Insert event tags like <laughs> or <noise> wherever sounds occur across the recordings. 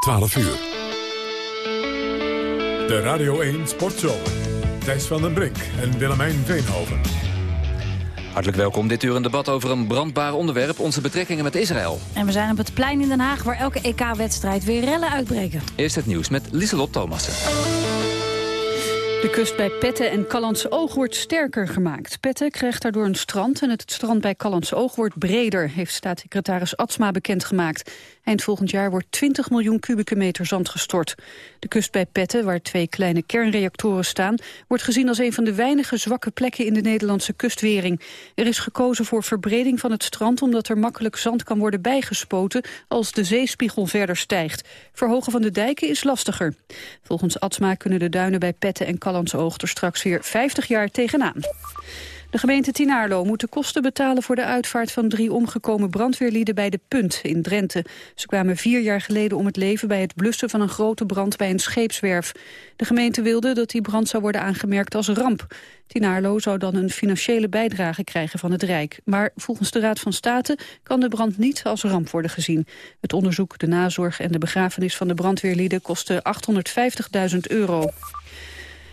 12 uur. De Radio 1 Sportzomer. Thijs van den Brink en Willemijn Veenhoven. Hartelijk welkom. Dit uur een debat over een brandbaar onderwerp. Onze betrekkingen met Israël. En we zijn op het plein in Den Haag waar elke EK-wedstrijd weer rellen uitbreken. Eerst het nieuws met Lieselot Thomassen. De kust bij Petten en Callandse Oog wordt sterker gemaakt. Petten krijgt daardoor een strand en het strand bij Callandse Oog wordt breder, heeft staatssecretaris Atsma bekendgemaakt. Eind volgend jaar wordt 20 miljoen kubieke meter zand gestort. De kust bij Petten, waar twee kleine kernreactoren staan, wordt gezien als een van de weinige zwakke plekken in de Nederlandse kustwering. Er is gekozen voor verbreding van het strand omdat er makkelijk zand kan worden bijgespoten als de zeespiegel verder stijgt. Verhogen van de dijken is lastiger. Volgens Atsma kunnen de duinen bij Petten en Oog er straks weer 50 jaar tegenaan. De gemeente Tinaarlo moet de kosten betalen voor de uitvaart van drie omgekomen brandweerlieden bij de Punt in Drenthe. Ze kwamen vier jaar geleden om het leven bij het blussen van een grote brand bij een scheepswerf. De gemeente wilde dat die brand zou worden aangemerkt als ramp. Tinaarlo zou dan een financiële bijdrage krijgen van het Rijk. Maar volgens de Raad van State kan de brand niet als ramp worden gezien. Het onderzoek, de nazorg en de begrafenis van de brandweerlieden kostte 850.000 euro.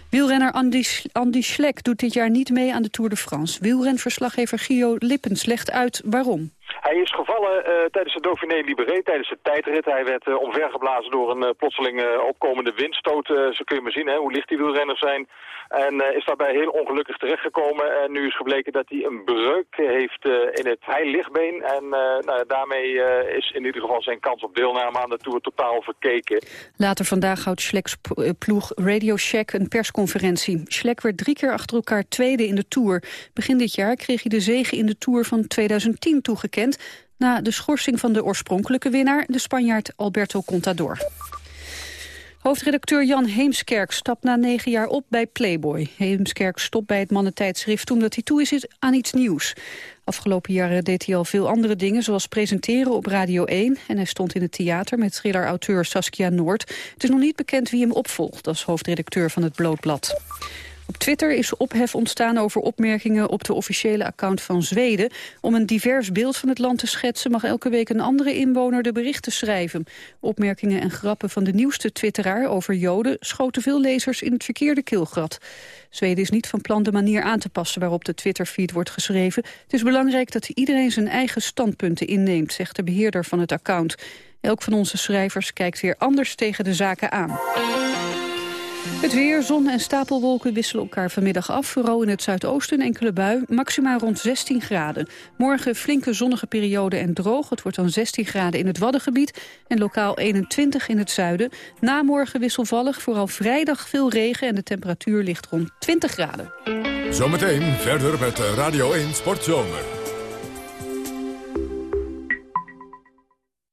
Wielrenner Andy, Andy Schlek doet dit jaar niet mee aan de Tour de France. Wielrenverslaggever Gio Lippens legt uit waarom. Hij is gevallen uh, tijdens de Dauphiné Libéré, tijdens de tijdrit. Hij werd uh, omvergeblazen door een uh, plotseling opkomende windstoot. zo kun je maar zien hè, hoe licht die wielrenners zijn. En is daarbij heel ongelukkig terechtgekomen. En nu is gebleken dat hij een breuk heeft in het heilichtbeen. En nou, daarmee is in ieder geval zijn kans op deelname aan de Tour totaal verkeken. Later vandaag houdt Schleks ploeg Radio Shack een persconferentie. Schlek werd drie keer achter elkaar tweede in de Tour. Begin dit jaar kreeg hij de zege in de Tour van 2010 toegekend na de schorsing van de oorspronkelijke winnaar, de Spanjaard Alberto Contador. Hoofdredacteur Jan Heemskerk stapt na negen jaar op bij Playboy. Heemskerk stopt bij het mannentijdschrift omdat hij toe is aan iets nieuws. Afgelopen jaren deed hij al veel andere dingen, zoals presenteren op Radio 1... en hij stond in het theater met thriller-auteur Saskia Noord. Het is nog niet bekend wie hem opvolgt als hoofdredacteur van het Blootblad. Op Twitter is ophef ontstaan over opmerkingen op de officiële account van Zweden. Om een divers beeld van het land te schetsen mag elke week een andere inwoner de berichten schrijven. Opmerkingen en grappen van de nieuwste twitteraar over Joden schoten veel lezers in het verkeerde keelgat. Zweden is niet van plan de manier aan te passen waarop de Twitterfeed wordt geschreven. Het is belangrijk dat iedereen zijn eigen standpunten inneemt, zegt de beheerder van het account. Elk van onze schrijvers kijkt weer anders tegen de zaken aan. Het weer, zon en stapelwolken wisselen elkaar vanmiddag af. Vooral in het zuidoosten enkele bui, maximaal rond 16 graden. Morgen flinke zonnige periode en droog. Het wordt dan 16 graden in het Waddengebied en lokaal 21 in het zuiden. Na morgen wisselvallig, vooral vrijdag veel regen... en de temperatuur ligt rond 20 graden. Zometeen verder met Radio 1 Sportzomer.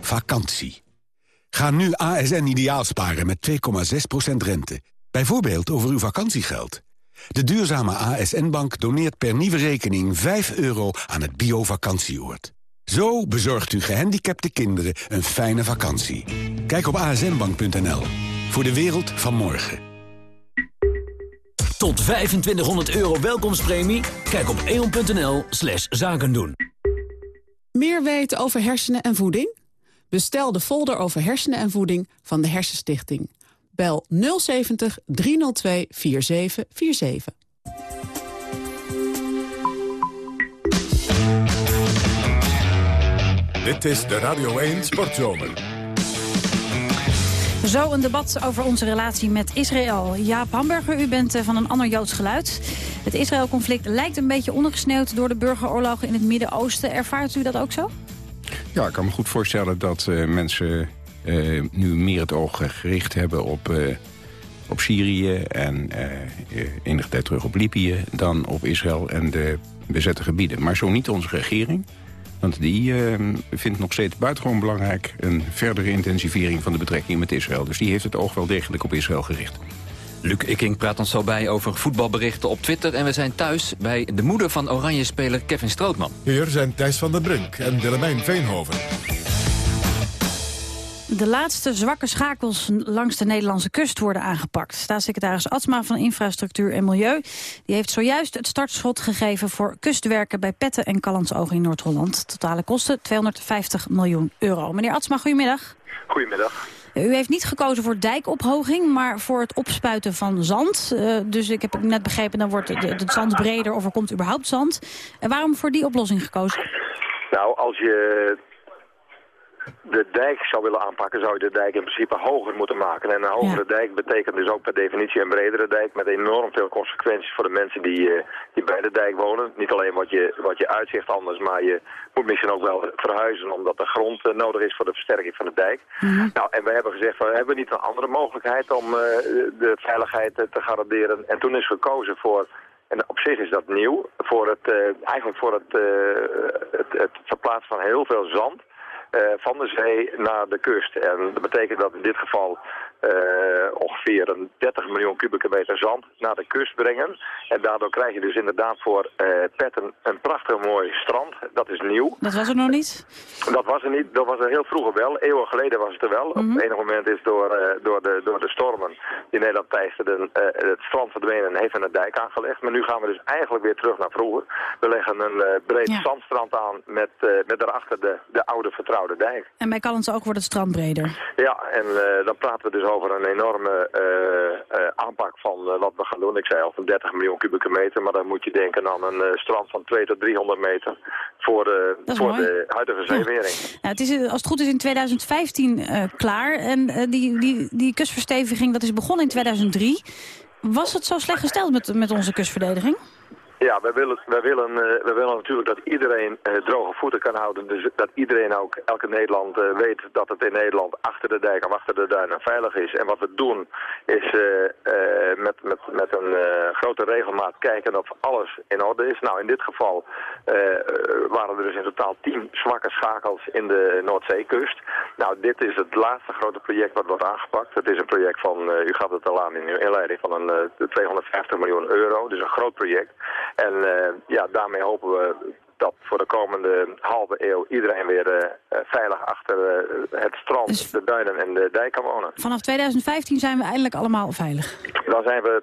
Vakantie. Ga nu ASN ideaal sparen met 2,6% rente. Bijvoorbeeld over uw vakantiegeld. De duurzame ASN-bank doneert per nieuwe rekening 5 euro aan het bio-vakantieoord. Zo bezorgt u gehandicapte kinderen een fijne vakantie. Kijk op asnbank.nl. Voor de wereld van morgen. Tot 2500 euro welkomstpremie? Kijk op eon.nl slash zakendoen. Meer weten over hersenen en voeding? Bestel de folder over hersenen en voeding van de Hersenstichting. Bel 070 302 4747. Dit is de Radio 1 Sportzomer. Zo een debat over onze relatie met Israël. Jaap Hamburger, u bent eh, van een ander Joods geluid. Het Israël-conflict lijkt een beetje ondergesneeuwd door de burgeroorlogen in het Midden-Oosten. Ervaart u dat ook zo? Ja, ik kan me goed voorstellen dat uh, mensen uh, nu meer het oog gericht hebben op, uh, op Syrië... en enige tijd terug op Libië dan op Israël en de bezette gebieden. Maar zo niet onze regering. Want die vindt nog steeds buitengewoon belangrijk... een verdere intensivering van de betrekkingen met Israël. Dus die heeft het oog wel degelijk op Israël gericht. Luc Ikking praat ons zo bij over voetbalberichten op Twitter... en we zijn thuis bij de moeder van Oranje-speler Kevin Strootman. Hier zijn Thijs van der Brink en Willemijn Veenhoven. De laatste zwakke schakels langs de Nederlandse kust worden aangepakt. Staatssecretaris Atsma van Infrastructuur en Milieu... die heeft zojuist het startschot gegeven voor kustwerken... bij Petten en Callantsoog in Noord-Holland. Totale kosten 250 miljoen euro. Meneer Atsma, goedemiddag. Goedemiddag. U heeft niet gekozen voor dijkophoging, maar voor het opspuiten van zand. Uh, dus ik heb net begrepen, dan wordt het zand breder of er komt überhaupt zand. En waarom voor die oplossing gekozen? Nou, als je de dijk zou willen aanpakken, zou je de dijk in principe hoger moeten maken. En een hogere dijk betekent dus ook per definitie een bredere dijk... met enorm veel consequenties voor de mensen die, uh, die bij de dijk wonen. Niet alleen wat je, wat je uitzicht anders, maar je moet misschien ook wel verhuizen... omdat de grond uh, nodig is voor de versterking van de dijk. Mm -hmm. Nou, en we hebben gezegd, van, hebben we niet een andere mogelijkheid om uh, de veiligheid te garanderen? En toen is gekozen voor... En op zich is dat nieuw, voor het, uh, eigenlijk voor het, uh, het, het verplaatsen van heel veel zand van de zee naar de kust. En dat betekent dat in dit geval ongeveer een 30 miljoen kubieke meter zand naar de kust brengen. En daardoor krijg je dus inderdaad voor uh, Petten een prachtig mooi strand. Dat is nieuw. Dat was er nog niet? Dat was er niet. Dat was er heel vroeger wel. Eeuwen geleden was het er wel. Mm -hmm. Op enig moment is door, uh, door, de, door de stormen die Nederland teisterden het strand verdwenen en heeft een dijk aangelegd. Maar nu gaan we dus eigenlijk weer terug naar vroeger. We leggen een breed ja. zandstrand aan met, met daarachter de, de oude vertrouwde dijk. En bij Callens ook wordt het strand breder? Ja, en dan praten we dus over een enorme uh, uh, aanpak van uh, wat we gaan doen. Ik zei al van 30 miljoen kubieke meter, maar dan moet je denken aan een strand van 2 tot 300 meter voor de, voor de huidige zeewering. Ja. Nou, het is, als het goed is in 2015 klaar en die, die, die kustversteviging dat is begonnen in 2003. Was het zo slecht gesteld met, met onze kustverdediging? Ja, wij willen, wij, willen, uh, wij willen natuurlijk dat iedereen uh, droge voeten kan houden. Dus dat iedereen ook, elke Nederland uh, weet dat het in Nederland achter de dijk of achter de duinen veilig is. En wat we doen is met, met, met een grote regelmaat kijken of alles in orde is. Nou, in dit geval waren er dus in totaal tien zwakke schakels in de Noordzeekust. Nou, dit is het laatste grote project wat wordt aangepakt. Het is een project van, u gaf het al aan in uw inleiding, van een 250 miljoen euro. Dus een groot project. En uh, ja, daarmee hopen we dat voor de komende halve eeuw iedereen weer uh, veilig achter uh, het strand, dus de duinen en de dijk kan wonen. Vanaf 2015 zijn we eindelijk allemaal veilig? Dan zijn we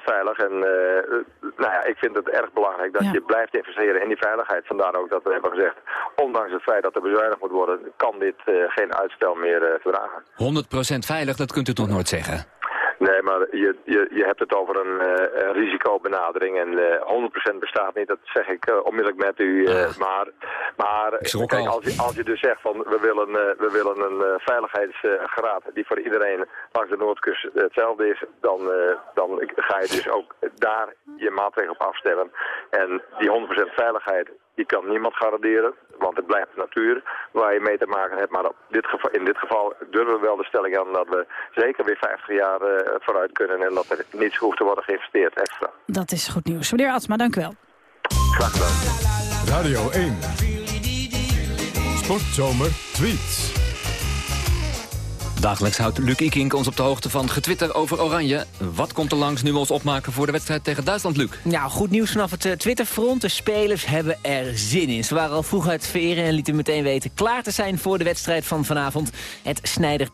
100% veilig en nou ja, ik vind het erg belangrijk dat ja. je blijft investeren in die veiligheid. Vandaar ook dat we hebben gezegd, ondanks het feit dat er bezuinigd moet worden, kan dit geen uitstel meer verdragen. 100% veilig, dat kunt u toch nooit zeggen? Nee, maar je, je, je hebt het over een, uh, een risicobenadering en uh, 100% bestaat niet, dat zeg ik uh, onmiddellijk met u. Uh, maar maar kijk, als, je, als je dus zegt van we willen, we willen een veiligheidsgraad die voor iedereen langs de Noordkust hetzelfde is, dan, dan ga je dus ook daar je maatregelen op afstellen. En die 100% veiligheid, die kan niemand garanderen, want het blijft de natuur waar je mee te maken hebt. Maar dit geval, in dit geval durven we wel de stelling aan dat we zeker weer 50 jaar uh, vooruit kunnen en dat er niets hoeft te worden geïnvesteerd extra. Dat is goed nieuws. Meneer Atsma, dank u wel. Graag gedaan. Radio 1. Sportzomer tweets. Dagelijks houdt Luc Ikink ons op de hoogte van getwitter over Oranje. Wat komt er langs nu ons opmaken voor de wedstrijd tegen Duitsland, Luc? Nou, goed nieuws vanaf het uh, Twitterfront. De spelers hebben er zin in. Ze waren al vroeg uit veren en lieten meteen weten klaar te zijn voor de wedstrijd van vanavond. Het Snijder 10-10-10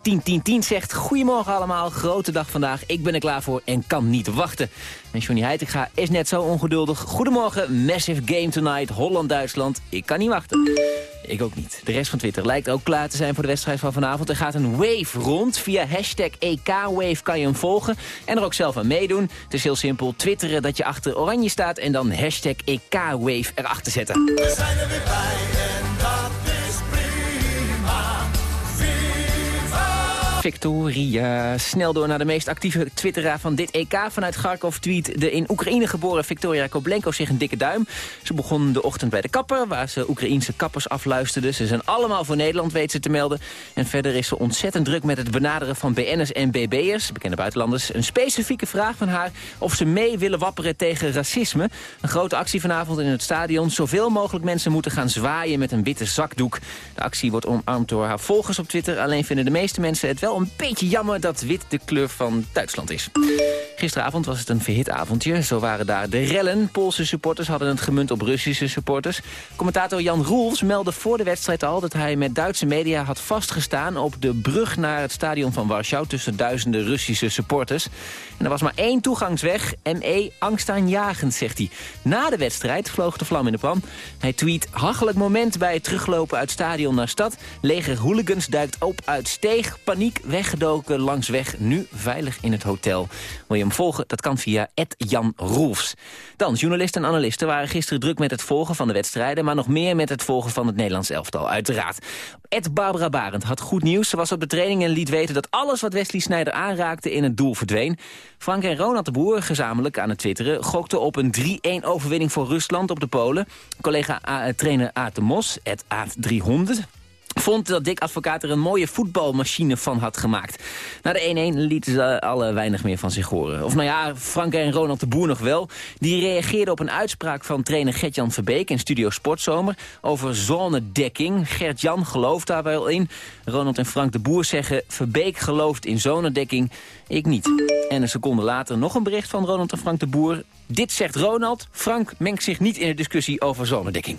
zegt, goedemorgen allemaal, grote dag vandaag. Ik ben er klaar voor en kan niet wachten. En Johnny Heitinga is net zo ongeduldig. Goedemorgen, massive game tonight, Holland-Duitsland. Ik kan niet wachten. Ik ook niet. De rest van Twitter lijkt ook klaar te zijn voor de wedstrijd van vanavond. Er gaat een wave rond. Via hashtag EKWave kan je hem volgen en er ook zelf aan meedoen. Het is heel simpel. Twitteren dat je achter oranje staat en dan hashtag EKWave erachter zetten. We zijn er weer bij Victoria. Snel door naar de meest actieve twitteraar van dit EK. Vanuit Kharkov tweet de in Oekraïne geboren Victoria Koblenko zich een dikke duim. Ze begon de ochtend bij de kapper, waar ze Oekraïense kappers afluisterde. Ze zijn allemaal voor Nederland, weet ze te melden. En verder is ze ontzettend druk met het benaderen van BN'ers en BB'ers, bekende buitenlanders. Een specifieke vraag van haar of ze mee willen wapperen tegen racisme. Een grote actie vanavond in het stadion. Zoveel mogelijk mensen moeten gaan zwaaien met een witte zakdoek. De actie wordt omarmd door haar volgers op Twitter. Alleen vinden de meeste mensen het wel een beetje jammer dat wit de kleur van Duitsland is. Gisteravond was het een verhit avondje. Zo waren daar de rellen. Poolse supporters hadden het gemunt op Russische supporters. Commentator Jan Roels meldde voor de wedstrijd al... dat hij met Duitse media had vastgestaan op de brug naar het stadion van Warschau... tussen duizenden Russische supporters. En er was maar één toegangsweg. ME angstaanjagend, zegt hij. Na de wedstrijd vloog de vlam in de pan. Hij tweet, hachelijk moment bij het teruglopen uit stadion naar stad. Leger hooligans duikt op uit steeg. Paniek, weggedoken langs weg. Nu veilig in het hotel. Wil je hem volgen? Dat kan via Jan Roelfs. Dan, journalisten en analisten waren gisteren druk met het volgen van de wedstrijden... maar nog meer met het volgen van het Nederlands elftal, uiteraard. Ed Barbara Barend had goed nieuws. Ze was op de training en liet weten dat alles wat Wesley Sneijder aanraakte in het doel verdween. Frank en Ronald de Boer, gezamenlijk aan het twitteren... gokten op een 3-1 overwinning voor Rusland op de Polen. Collega-trainer Aad de Mos, het Aad 300 vond dat Dick Advocaat er een mooie voetbalmachine van had gemaakt. Na de 1-1 lieten ze alle weinig meer van zich horen. Of nou ja, Frank en Ronald de Boer nog wel. Die reageerden op een uitspraak van trainer Gert-Jan Verbeek in Studio Sportzomer over zonedekking. Gert-Jan gelooft daar wel in. Ronald en Frank de Boer zeggen Verbeek gelooft in zonedekking, ik niet. En een seconde later nog een bericht van Ronald en Frank de Boer. Dit zegt Ronald, Frank mengt zich niet in de discussie over zonedekking.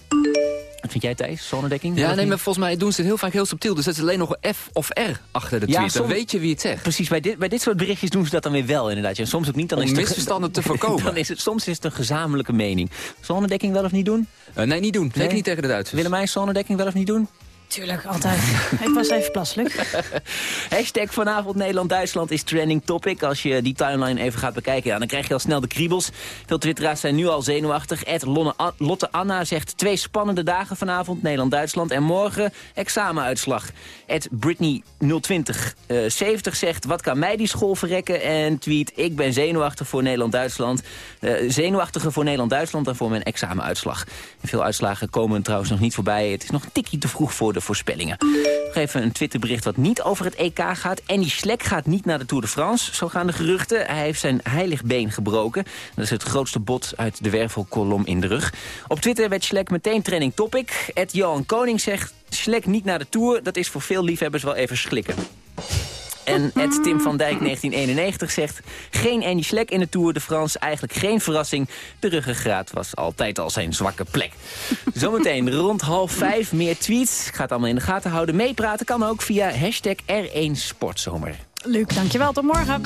Wat vind jij, Thijs? Zonnedekking? Ja, nee, maar volgens mij doen ze het heel vaak heel subtiel. Dus het is alleen nog een F of R achter de tweet. dan weet je wie het zegt. Precies, bij dit, bij dit soort berichtjes doen ze dat dan weer wel inderdaad. En soms ook niet. Dan Om is het misverstanden te <laughs> voorkomen. dan is het, soms is het een gezamenlijke mening. Zonnedekking wel of niet doen? Uh, nee, niet doen. Zeker niet tegen de Duitsers. Willemijn, zonnedekking wel of niet doen? Tuurlijk, altijd. <laughs> Ik was even plasselijk. <laughs> Hashtag vanavond Nederland-Duitsland is trending topic. Als je die timeline even gaat bekijken, ja, dan krijg je al snel de kriebels. Veel twitteraars zijn nu al zenuwachtig. Ed Lotte Anna zegt twee spannende dagen vanavond, Nederland-Duitsland. En morgen examenuitslag. Ed Britney 020 uh, 70 zegt, wat kan mij die school verrekken? En tweet, ik ben zenuwachtig voor Nederland-Duitsland. Uh, zenuwachtiger voor Nederland-Duitsland dan voor mijn examenuitslag. En veel uitslagen komen trouwens nog niet voorbij. Het is nog een tikje te vroeg voor de voorspellingen. Nog even een Twitterbericht wat niet over het EK gaat. Andy Schlek gaat niet naar de Tour de France, zo gaan de geruchten. Hij heeft zijn heilig been gebroken. Dat is het grootste bot uit de wervelkolom in de rug. Op Twitter werd Schlek meteen training topic. Ed Johan Koning zegt, Schlek niet naar de Tour. Dat is voor veel liefhebbers wel even slikken. En Ed Tim van Dijk 1991 zegt... geen Andy Schlek in de Tour de France, eigenlijk geen verrassing. De ruggengraat was altijd al zijn zwakke plek. Zometeen <laughs> rond half vijf meer tweets. Ik ga het allemaal in de gaten houden. Meepraten kan ook via hashtag R1 Sportzomer. Luc, dankjewel. Tot morgen.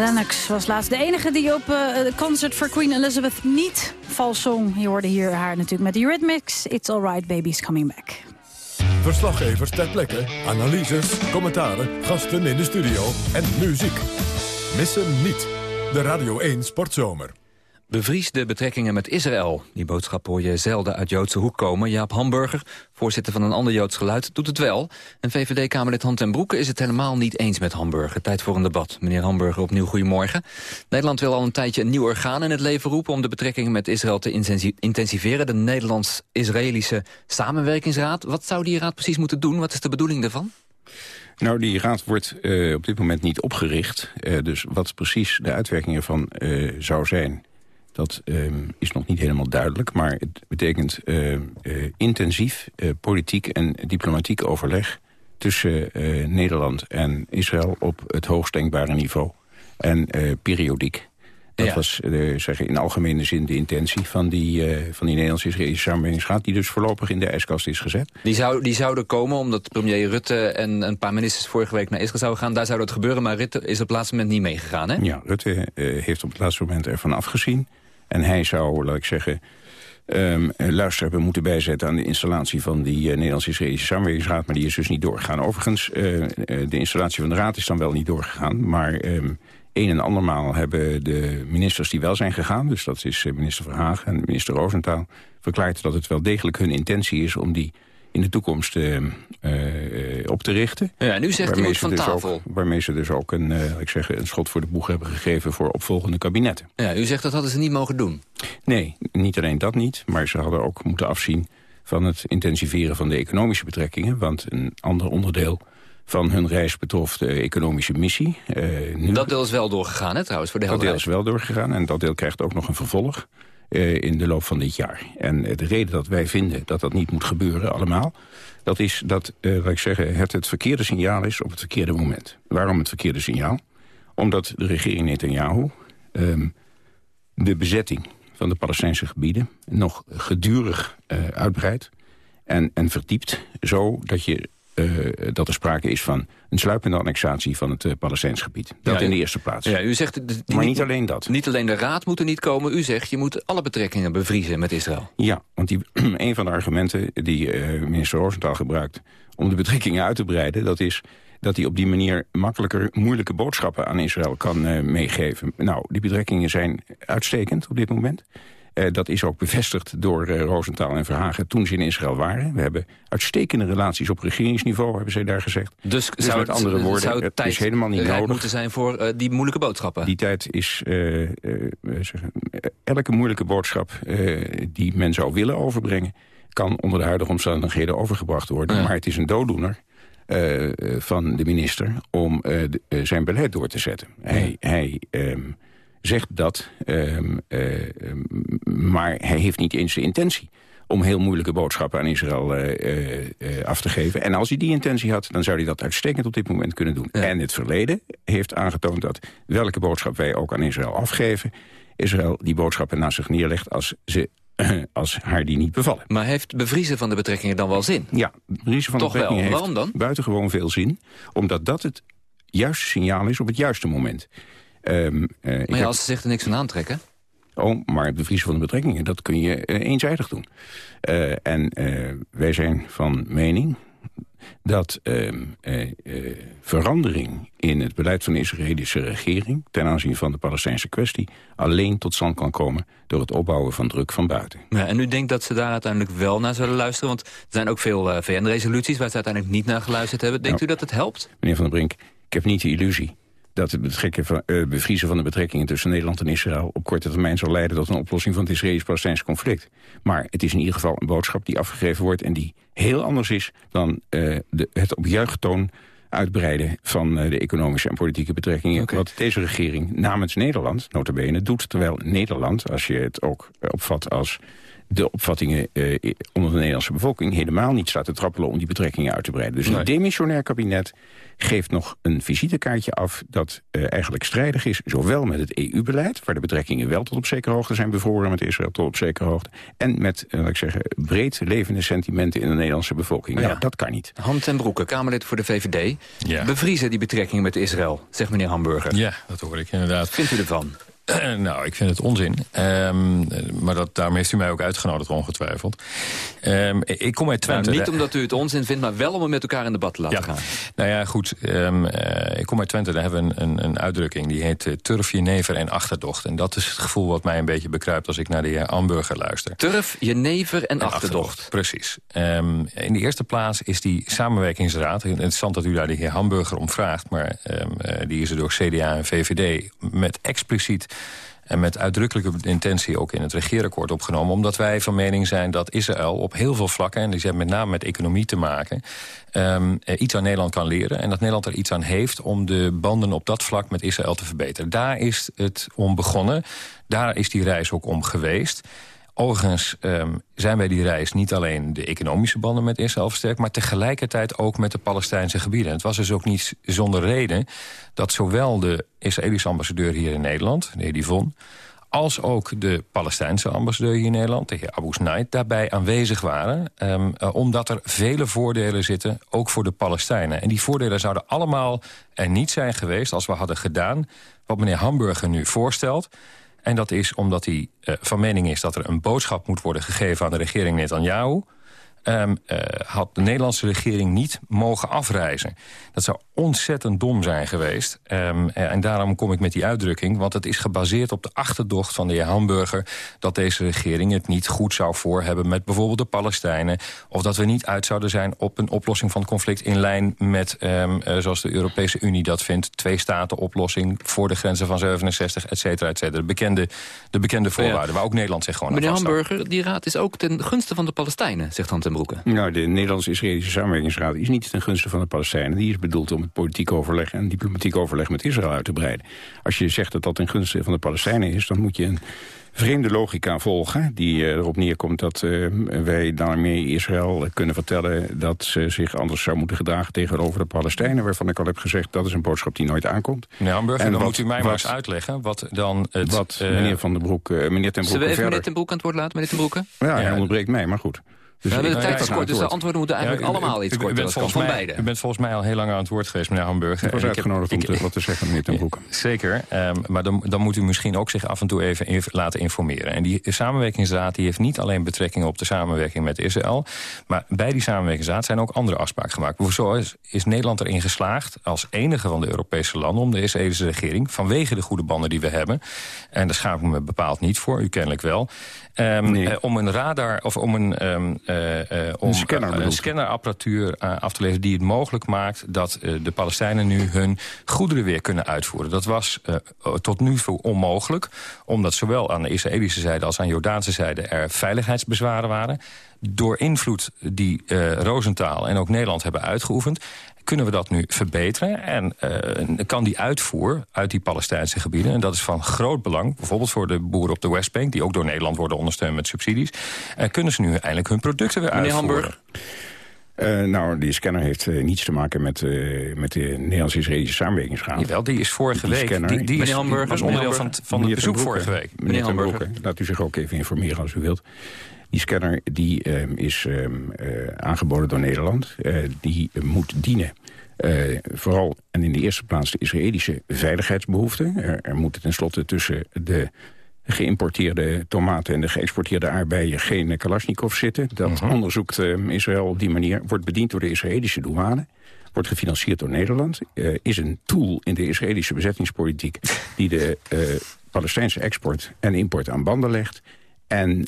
Lennox was laatst de enige die op uh, de Concert for Queen Elizabeth niet vals zong. Je hoorde hier haar natuurlijk met de Eurythmics. It's Alright, Baby's Coming Back. Verslaggevers ter plekke, analyses, commentaren, gasten in de studio en muziek. Missen niet de Radio 1 Sportzomer. Bevries de betrekkingen met Israël. Die boodschap hoor je zelden uit Joodse hoek komen. Jaap Hamburger, voorzitter van een ander Joods geluid, doet het wel. En VVD-Kamerlid Han ten Broeke is het helemaal niet eens met Hamburger. Tijd voor een debat. Meneer Hamburger, opnieuw goedemorgen. Nederland wil al een tijdje een nieuw orgaan in het leven roepen... om de betrekkingen met Israël te intensiveren. De Nederlands-Israëlische Samenwerkingsraad. Wat zou die raad precies moeten doen? Wat is de bedoeling daarvan? Nou, die raad wordt uh, op dit moment niet opgericht. Uh, dus wat precies de uitwerking ervan uh, zou zijn... Dat um, is nog niet helemaal duidelijk, maar het betekent uh, uh, intensief uh, politiek en diplomatiek overleg tussen Nederland en Israël op het hoogst denkbare niveau en periodiek. Dat ja. was zeg, in algemene zin de intentie van die, van die Nederlands-Israëlische samenwerkingsraad... die dus voorlopig in de ijskast is gezet. Die, zou, die zouden komen omdat premier Rutte en een paar ministers vorige week naar Israël zouden gaan. Daar zou dat gebeuren, maar Rutte is op het laatste moment niet meegegaan, hè? Ja, Rutte heeft op het laatste moment ervan afgezien. En hij zou, laat ik zeggen, um, luister hebben moeten bijzetten... aan de installatie van die uh, Nederlands-Israëlische samenwerkingsraad... maar die is dus niet doorgegaan. Overigens, uh, de installatie van de raad is dan wel niet doorgegaan... maar um, een en andermaal hebben de ministers die wel zijn gegaan... dus dat is minister Verhagen en minister Roosentaal... verklaard dat het wel degelijk hun intentie is om die in de toekomst uh, uh, op te richten. Ja, nu zegt u van dus tafel. Ook, waarmee ze dus ook een, uh, ik zeg, een schot voor de boeg hebben gegeven voor opvolgende kabinetten. Ja, u zegt dat hadden ze niet mogen doen. Nee, niet alleen dat niet, maar ze hadden ook moeten afzien van het intensiveren van de economische betrekkingen. Want een ander onderdeel van hun reis betrof de economische missie. nu, dat deel is wel doorgegaan, hè, trouwens, voor de Dat deel is wel doorgegaan en dat deel krijgt ook nog een vervolg uh, in de loop van dit jaar. En de reden dat wij vinden dat dat niet moet gebeuren allemaal... dat is dat, uh, laat ik zeggen, het het verkeerde signaal is op het verkeerde moment. Waarom het verkeerde signaal? Omdat de regering Netanyahu um, de bezetting van de Palestijnse gebieden... nog gedurig uitbreidt en, en verdiept... zo dat je dat er sprake is van een sluipende annexatie van het uh, Palestijns gebied. Dat ja, in de eerste plaats. Ja, u zegt, die, maar niet alleen dat. Niet alleen de raad moet er niet komen. U zegt, je moet alle betrekkingen bevriezen met Israël. Ja, want die, <clears throat> een van de argumenten die uh, minister Rosenthal gebruikt... om de betrekkingen uit te breiden, dat is dat hij op die manier makkelijker moeilijke boodschappen aan Israël kan uh, meegeven. Nou, die betrekkingen zijn uitstekend op dit moment. Uh, dat is ook bevestigd door uh, Rosenthal en Verhagen toen ze in Israël waren. We hebben uitstekende relaties op regeringsniveau, hebben zij daar gezegd. Dus, dus zou met het, andere woorden, zou het, het is helemaal niet nodig. moeten zijn voor uh, die moeilijke boodschappen? Die tijd is, elke moeilijke boodschap die men zou willen overbrengen... kan onder de huidige omstandigheden overgebracht worden. Ja. Maar het is een dooddoener van de minister om de, zijn beleid door te zetten. Ja. Hij... hij um, zegt dat, um, uh, maar hij heeft niet eens de intentie om heel moeilijke boodschappen aan Israël uh, uh, af te geven. En als hij die intentie had, dan zou hij dat uitstekend op dit moment kunnen doen. Ja. En het verleden heeft aangetoond dat welke boodschap wij ook aan Israël afgeven... Israël die boodschappen naast zich neerlegt als ze <clears throat> als haar die niet bevallen. Maar heeft bevriezen van de betrekkingen dan wel zin? Ja, bevriezen van Toch de betrekkingen wel. Waarom dan? buitengewoon veel zin. Omdat dat het juiste signaal is op het juiste moment. Um, uh, maar ja, als ze zich er niks van aantrekken? Oh, maar het bevriezen van de betrekkingen, dat kun je uh, eenzijdig doen. Uh, en wij zijn van mening dat ehm, verandering in het beleid van de Israëlische regering... ten aanzien van de Palestijnse kwestie... alleen tot stand kan komen door het opbouwen van druk van buiten. Ja, en u denkt dat ze daar uiteindelijk wel naar zullen luisteren? Want er zijn ook veel VN-resoluties waar ze uiteindelijk niet naar geluisterd hebben. Denkt nou, u dat het helpt? Meneer Van der Brink, ik heb niet de illusie dat het van, uh, bevriezen van de betrekkingen tussen Nederland en Israël op korte termijn zal leiden tot een oplossing van het Israëlisch-Palestijnse conflict. Maar het is in ieder geval een boodschap die afgegeven wordt en die heel anders is dan uh, de, het op juichtoon uitbreiden van uh, de economische en politieke betrekkingen. Okay. Wat deze regering namens Nederland, notabene, doet. Terwijl Nederland, als je het ook opvat als de opvattingen eh, onder de Nederlandse bevolking helemaal niet staat te trappelen om die betrekkingen uit te breiden. Dus Nee. een demissionair kabinet geeft nog een visitekaartje af dat eh, eigenlijk strijdig is, zowel met het EU-beleid, waar de betrekkingen wel tot op zekere hoogte zijn bevroren met Israël tot op zekere hoogte, en met, eh, laat ik zeggen, breed levende sentimenten in de Nederlandse bevolking. Ja. Nou, dat kan niet. Hand en Broeke, Kamerlid voor de VVD. Ja. Bevriezen die betrekkingen met Israël, zegt meneer Hamburger. Ja, dat hoor ik inderdaad. Wat vindt u ervan? <clears throat> nou, ik vind het onzin. Ehm, maar dat, daarom heeft u mij ook uitgenodigd, ongetwijfeld. Ehm, ik kom uit Twente. Nou, niet omdat u het onzin vindt, maar wel om het met elkaar in debat te laten Ja. gaan. Nou ja, goed. ehm, eh, ik kom uit Twente, daar hebben we een, een, een uitdrukking. Die heet uh, turf, jenever en achterdocht. En dat is het gevoel wat mij een beetje bekruipt... als ik naar de heer Amburger luister. Turf, jenever en, achterdocht. Precies. In de eerste plaats is die samenwerkingsraad... interessant dat u daar de heer Hamburger om vraagt... maar eh, die is er door CDA en VVD met expliciet... En met uitdrukkelijke intentie ook in het regeerakkoord opgenomen. Omdat wij van mening zijn dat Israël op heel veel vlakken... en die hebben met name met economie te maken... Um, iets aan Nederland kan leren. En dat Nederland er iets aan heeft om de banden op dat vlak met Israël te verbeteren. Daar is het om begonnen. Daar is die reis ook om geweest. Overigens um, zijn bij die reis niet alleen de economische banden met Israël versterkt... maar tegelijkertijd ook met de Palestijnse gebieden. Het was dus ook niet zonder reden dat zowel de Israëlische ambassadeur hier in Nederland... de heer Divon, als ook de Palestijnse ambassadeur hier in Nederland... de heer Abu Snaid, daarbij aanwezig waren. Um, uh, omdat er vele voordelen zitten, ook voor de Palestijnen. En die voordelen zouden allemaal er niet zijn geweest... als we hadden gedaan wat meneer Hamburger nu voorstelt... En dat is omdat hij uh, van mening is dat er een boodschap moet worden gegeven aan de regering Netanyahu. Um, uh, had de Nederlandse regering niet mogen afreizen. Dat zou ontzettend dom zijn geweest. Um, en daarom kom ik met die uitdrukking. Want het is gebaseerd op de achterdocht van de heer Hamburger... dat deze regering het niet goed zou voor hebben met bijvoorbeeld de Palestijnen... of dat we niet uit zouden zijn op een oplossing van het conflict... in lijn met, um, uh, zoals de Europese Unie dat vindt... twee-staten-oplossing voor de grenzen van 67, et cetera, et cetera. De bekende, de bekende voorwaarden, waar ook Nederland zich gewoon Meneer Hamburger, die raad is ook ten gunste van de Palestijnen, zegt Han ten Broeke. Nou, de Nederlands-Israëlische samenwerkingsraad is niet ten gunste van de Palestijnen. Die is bedoeld om het politiek overleg en diplomatiek overleg met Israël uit te breiden. Als je zegt dat dat ten gunste van de Palestijnen is, dan moet je een vreemde logica volgen... die uh, erop neerkomt dat uh, wij daarmee Israël kunnen vertellen... dat ze zich anders zou moeten gedragen tegenover de Palestijnen... waarvan ik al heb gezegd, dat is een boodschap die nooit aankomt. Meneer Hamburger, en dan wat, moet u mij wat, maar eens uitleggen wat dan het... Wat uh, meneer Van den Broek, meneer ten Broeke Zullen we even verder... meneer ten Broek aan het woord laten, meneer ten Broeke? Ja, ja, hij onderbreekt mij, maar goed. Dus ja, de tijd is kort, dus de antwoorden moeten eigenlijk ja, u, allemaal iets korter. U, van mij, beide. u bent volgens mij al heel lang aan het woord geweest, meneer Hamburger. Ik was uitgenodigd om te, wat te zeggen, meneer Ten Broeke. Zeker, um, maar dan, dan moet u misschien ook zich af en toe even inf laten informeren. En die samenwerkingsraad die heeft niet alleen betrekking op de samenwerking met Israël... maar bij die samenwerkingsraad zijn ook andere afspraken gemaakt. Zo is, is Nederland erin geslaagd als enige van de Europese landen... om de Israëlische regering, vanwege de goede banden die we hebben... en daar schaam ik me bepaald niet voor, u kennelijk wel... Um, nee. uh, om een radar of om een, um, uh, uh, om, een, scanner, een scannerapparatuur af te leveren die het mogelijk maakt dat de Palestijnen nu hun goederen weer kunnen uitvoeren. Dat was tot nu toe onmogelijk, omdat zowel aan de Israëlische zijde als aan de Jordaanse zijde er veiligheidsbezwaren waren. Door invloed die Roosentaal en ook Nederland hebben uitgeoefend kunnen we dat nu verbeteren. En uh, kan die uitvoer uit die Palestijnse gebieden... en dat is van groot belang, bijvoorbeeld voor de boeren op de Westbank... die ook door Nederland worden ondersteund met subsidies... Uh, kunnen ze nu eindelijk hun producten weer Meneer uitvoeren. Hamburg. Uh, nou, die scanner heeft uh, niets te maken met, uh, met de Nederlands-Israëlische samenwerkingsraad. Jawel, die is vorige die week. Scanner, die, die is Hamburger, was onderdeel van, van het bezoek vorige week. Meneer, meneer Hamburger. Laat u zich ook even informeren als u wilt. Die scanner die, um, is um, aangeboden door Nederland. die moet dienen Uh, vooral en in de eerste plaats de Israëlische veiligheidsbehoeften. Er, er moeten tenslotte tussen de geïmporteerde tomaten en de geëxporteerde aardbeien geen Kalashnikov zitten. Dat uh -huh. onderzoekt uh, Israël op die manier. Wordt bediend door de Israëlische douane. Wordt gefinancierd door Nederland. Is een tool in de Israëlische bezettingspolitiek... die de Palestijnse export en import aan banden legt. En uh,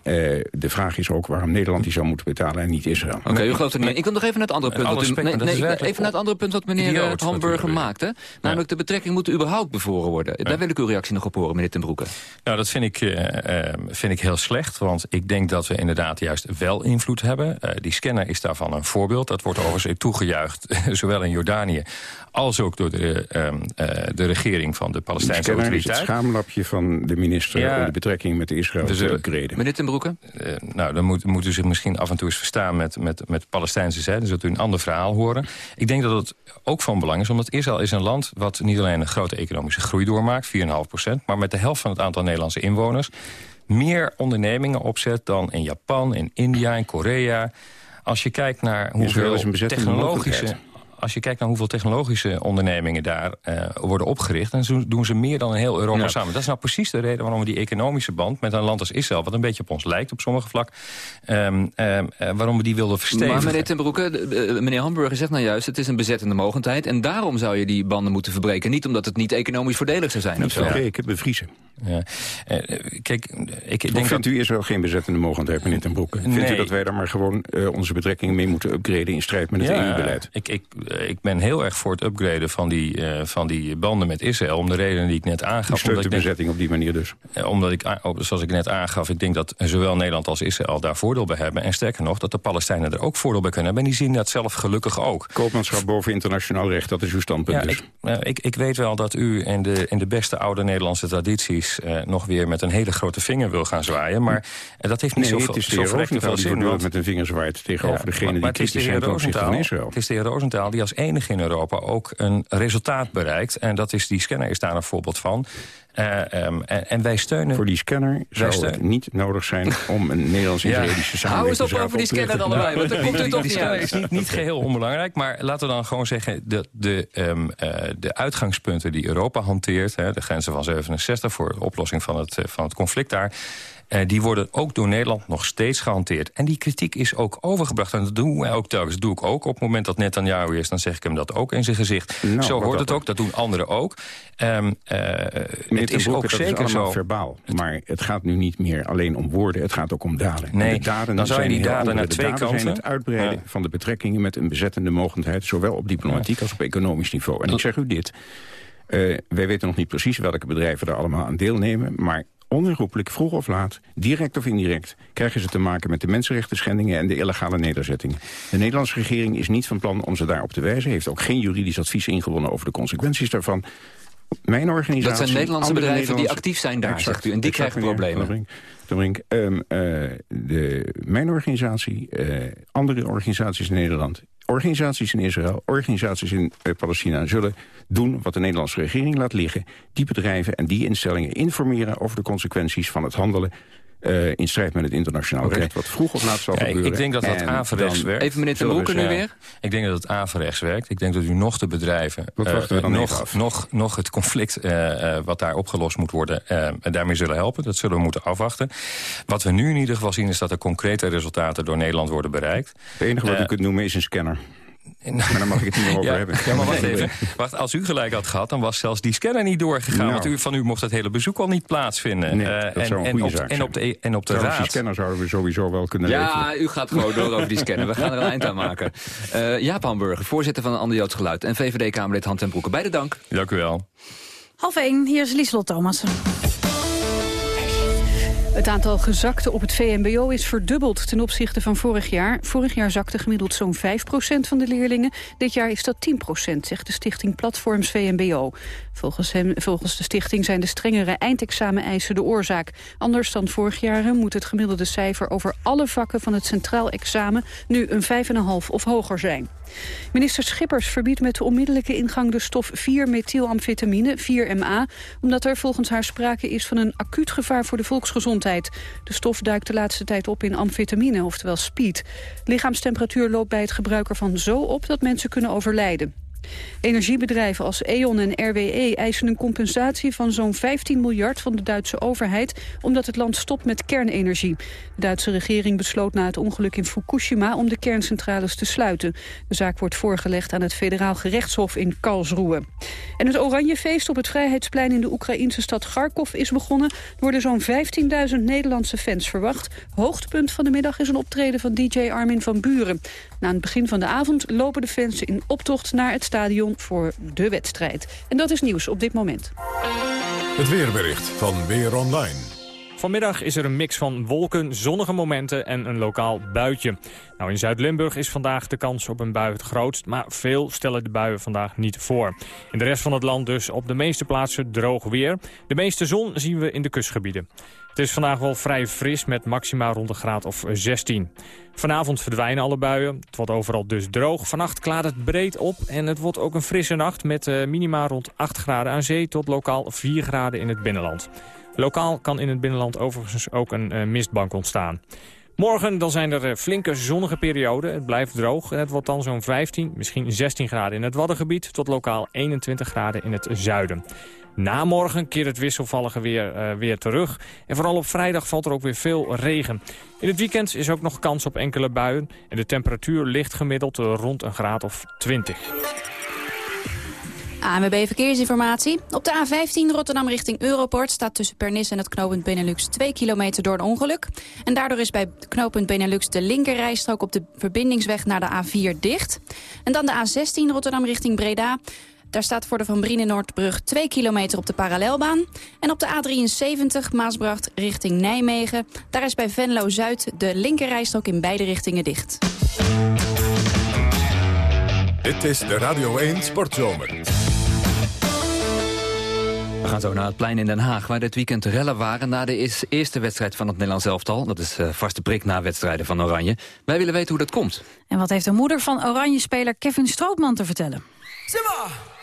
de vraag is ook waarom Nederland die zou moeten betalen en niet Israël. Oké, okay, u gelooft er niet. Ik wil nog even naar het andere punt. Wat u, nee, nee, even naar het andere punt wat meneer idioot, Hamburger maakte. Namelijk ja. de betrekking moet überhaupt bevoren worden. Ja. Daar wil ik uw reactie nog op horen, meneer Ten Broeke. Nou, dat vind ik, uh, uh, vind ik heel slecht. Want ik denk dat we inderdaad juist wel invloed hebben. die scanner is daarvan een voorbeeld. Dat wordt overigens toegejuicht, <laughs> zowel in Jordanië... als ook door de, de regering van de Palestijnse autoriteit. autoriteit. het schaamlapje van de minister... Ja. de betrekking met Israël te upgraden. optreden. Meneer Ten Broeke? Uh, nou, dan moet, moet u zich misschien af en toe eens verstaan met, met, met Palestijnse zijde. Dan zult u een ander verhaal horen. Ik denk dat het ook van belang is, omdat Israël is een land... wat niet alleen een grote economische groei doormaakt, 4,5 procent... maar met de helft van het aantal Nederlandse inwoners... meer ondernemingen opzet dan in Japan, in India, in Korea... Als je kijkt naar hoeveel technologische als je kijkt naar hoeveel technologische ondernemingen daar uh, worden opgericht... dan doen ze meer dan een heel Europa samen. Dat is nou precies de reden waarom we die economische band... met een land als Israël, wat een beetje op ons lijkt op sommige vlak... Um, um, waarom we die wilden verstevigen. Maar meneer Ten Broeke, meneer Hamburger zegt nou juist... het is een bezettende mogendheid en daarom zou je die banden moeten verbreken. Niet omdat het niet economisch voordelig zou zijn. Niet verbreken, bevriezen. Ja. Uh, kijk, ik denk vindt dat... u Israël geen bezettende mogendheid, meneer Ten Broeke? Vindt u dat wij daar maar gewoon uh, onze betrekkingen mee moeten upgraden... in strijd met het ja, EU-beleid? Ik, ik, eh, ik ben heel erg voor het upgraden van die, uh, van die banden met Israël... om de redenen die ik net aangaf. U steunt de bezetting op die manier dus? Uh, omdat ik, zoals ik net aangaf, ik denk dat zowel Nederland als Israël daar voordeel bij hebben. En sterker nog, dat de Palestijnen er ook voordeel bij kunnen hebben. En die zien dat zelf gelukkig ook. Koopmanschap boven internationaal recht, dat is uw standpunt ja, dus? Ik, uh, ik, ik weet wel dat u in de, in de beste oude Nederlandse tradities... nog weer met een hele grote vinger wil gaan zwaaien. Maar dat heeft niet nee, zoveel, het is de zoveel, veel zin. Met een vinger zwaait tegenover ja, degene die kritisch zijn van Israël. Het is de heer Rosenthal die als enige in Europa ook een resultaat bereikt. En dat is, die scanner is daar een voorbeeld van. Uh, um, en, en, wij steunen... Voor die scanner zou steunen. het niet nodig zijn om een Nederlands-Israëlische <laughs> ja. samenwerking Hou eens op over die scanner allebei, want dan komt u toch niet uit. is niet, niet geheel onbelangrijk, maar laten we dan gewoon zeggen... de, de, um, uh, de uitgangspunten die Europa hanteert... Hè, de grenzen van 67 voor de oplossing van het, uh, van het conflict daar... Uh, die worden ook door Nederland nog steeds gehanteerd. En die kritiek is ook overgebracht. En dat doen wij ook telkens. Dat doe ik ook. Op het moment dat Netanyahu is, dan zeg ik hem dat ook in zijn gezicht. Nou, zo hoort het ook. Dat doen anderen ook. Um, uh, het is ook zeker is zo. verbaal. Maar het gaat nu niet meer alleen om woorden. Het gaat ook om daden. Nee, de daden dan zou je die daden naar twee daden kanten... het uitbreiden ja. van de betrekkingen met een bezettende mogendheid. Zowel op diplomatiek ja. als op economisch niveau. En ik zeg u dit. Uh, wij weten nog niet precies welke bedrijven er allemaal aan deelnemen. Maar onherroepelijk, vroeg of laat, direct of indirect... krijgen ze te maken met de mensenrechten schendingen en de illegale nederzettingen. De Nederlandse regering is niet van plan om ze daarop te wijzen... heeft ook geen juridisch advies ingewonnen over de consequenties daarvan. Mijn organisatie... Dat zijn Nederlandse bedrijven Nederlandse... die actief zijn daar, exact, zegt u. En die krijgen problemen. Brink, um, uh, de, mijn organisatie, uh, andere organisaties in Nederland organisaties in Israël, organisaties in uh, Palestina... zullen doen wat de Nederlandse regering laat liggen. Die bedrijven en die instellingen informeren over de consequenties van het handelen... Uh, in strijd met het internationaal okay. recht, wat vroeg of laat zal ja, gebeuren. Ik denk dat dat averechts werkt. Even meneer Ten Broeke nu weer. Ik denk dat het averechts werkt. Ik denk dat u nog de bedrijven, uh, nog, nog, nog het conflict uh, wat daar opgelost moet worden, daarmee zullen helpen. Dat zullen we moeten afwachten. Wat we nu in ieder geval zien is dat er concrete resultaten door Nederland worden bereikt. Het enige wat u kunt noemen is een scanner. Maar daar mag ik het niet meer <laughs> over ja, hebben. Ja, maar wacht even. Wacht, als u gelijk had gehad, dan was zelfs die scanner niet doorgegaan. Nou. Want u, van u mocht het hele bezoek al niet plaatsvinden. Nee, uh, dat en, zou een en, goede op, zaak en op de, en op de raad... die scanner zouden we sowieso wel kunnen ja. Ja, u gaat gewoon door over die scanner. We gaan er een eind aan maken. Uh, Jaap Hamburger, voorzitter van een Ander Joods Geluid... en VVD-Kamerlid Hand ten Broeke. Beide dank. Dank u wel. Half één, hier is Lieslot Thomassen. Het aantal gezakten op het VMBO is verdubbeld ten opzichte van vorig jaar. Vorig jaar zakte gemiddeld zo'n 5% van de leerlingen. Dit jaar is dat 10% zegt de stichting Platforms VMBO. Volgens, hem, volgens de stichting zijn de strengere eindexamen-eisen de oorzaak. Anders dan vorig jaar moet het gemiddelde cijfer over alle vakken van het centraal examen nu een 5,5 of hoger zijn. Minister Schippers verbiedt met de onmiddellijke ingang de stof 4-methylamfetamine, 4-MA, omdat er volgens haar sprake is van een acuut gevaar voor de volksgezondheid. De stof duikt de laatste tijd op in amfetamine, oftewel speed. Lichaamstemperatuur loopt bij het gebruik ervan zo op dat mensen kunnen overlijden. Energiebedrijven als E.ON en RWE eisen een compensatie van zo'n 15 miljard van de Duitse overheid, omdat het land stopt met kernenergie. De Duitse regering besloot na het ongeluk in Fukushima om de kerncentrales te sluiten. De zaak wordt voorgelegd aan het federaal gerechtshof in Karlsruhe. En het Oranjefeest op het Vrijheidsplein in de Oekraïnse stad Kharkov is begonnen. Er worden zo'n 15.000 Nederlandse fans verwacht. Hoogtepunt van de middag is een optreden van DJ Armin van Buren. Na het begin van de avond lopen de fans in optocht naar het stadion voor de wedstrijd. En dat is nieuws op dit moment. Het weerbericht van Weer Online. Vanmiddag is er een mix van wolken, zonnige momenten en een lokaal buitje. Nou, in Zuid-Limburg is vandaag de kans op een bui het grootst... maar veel stellen de buien vandaag niet voor. In de rest van het land dus op de meeste plaatsen droog weer. De meeste zon zien we in de kustgebieden. Het is vandaag wel vrij fris met maxima rond een graad of 16. Vanavond verdwijnen alle buien. Het wordt overal dus droog. Vannacht klaart het breed op en het wordt ook een frisse nacht... met uh, minima rond 8 graden aan zee tot lokaal 4 graden in het binnenland. Lokaal kan in het binnenland overigens ook een uh, mistbank ontstaan. Morgen dan zijn er flinke zonnige perioden. Het blijft droog en het wordt dan zo'n 15, misschien 16 graden in het Waddengebied... tot lokaal 21 graden in het zuiden. Na morgen keert het wisselvallige weer, uh, weer terug. En vooral op vrijdag valt er ook weer veel regen. In het weekend is ook nog kans op enkele buien. En de temperatuur ligt gemiddeld rond een graad of 20. ANWB Verkeersinformatie. Op de A15 Rotterdam richting Europort staat tussen Pernis en het knooppunt Benelux 2 kilometer door een ongeluk. En daardoor is bij knooppunt Benelux de linkerrijstrook op de verbindingsweg naar de A4 dicht. En dan de A16 Rotterdam richting Breda. Daar staat voor de Van Brienen Noordbrug 2 kilometer op de parallelbaan. En op de A73 Maasbracht richting Nijmegen. Daar is bij Venlo-Zuid de linkerrijstrook in beide richtingen dicht. Dit is de Radio 1 Sportzomer. We gaan zo naar het plein in Den Haag, waar dit weekend rellen waren... na de eerste wedstrijd van het Nederlands elftal. Dat is uh, vaste prik na wedstrijden van Oranje. Wij willen weten hoe dat komt. En wat heeft de moeder van Oranje-speler Kevin Strootman te vertellen? Simba!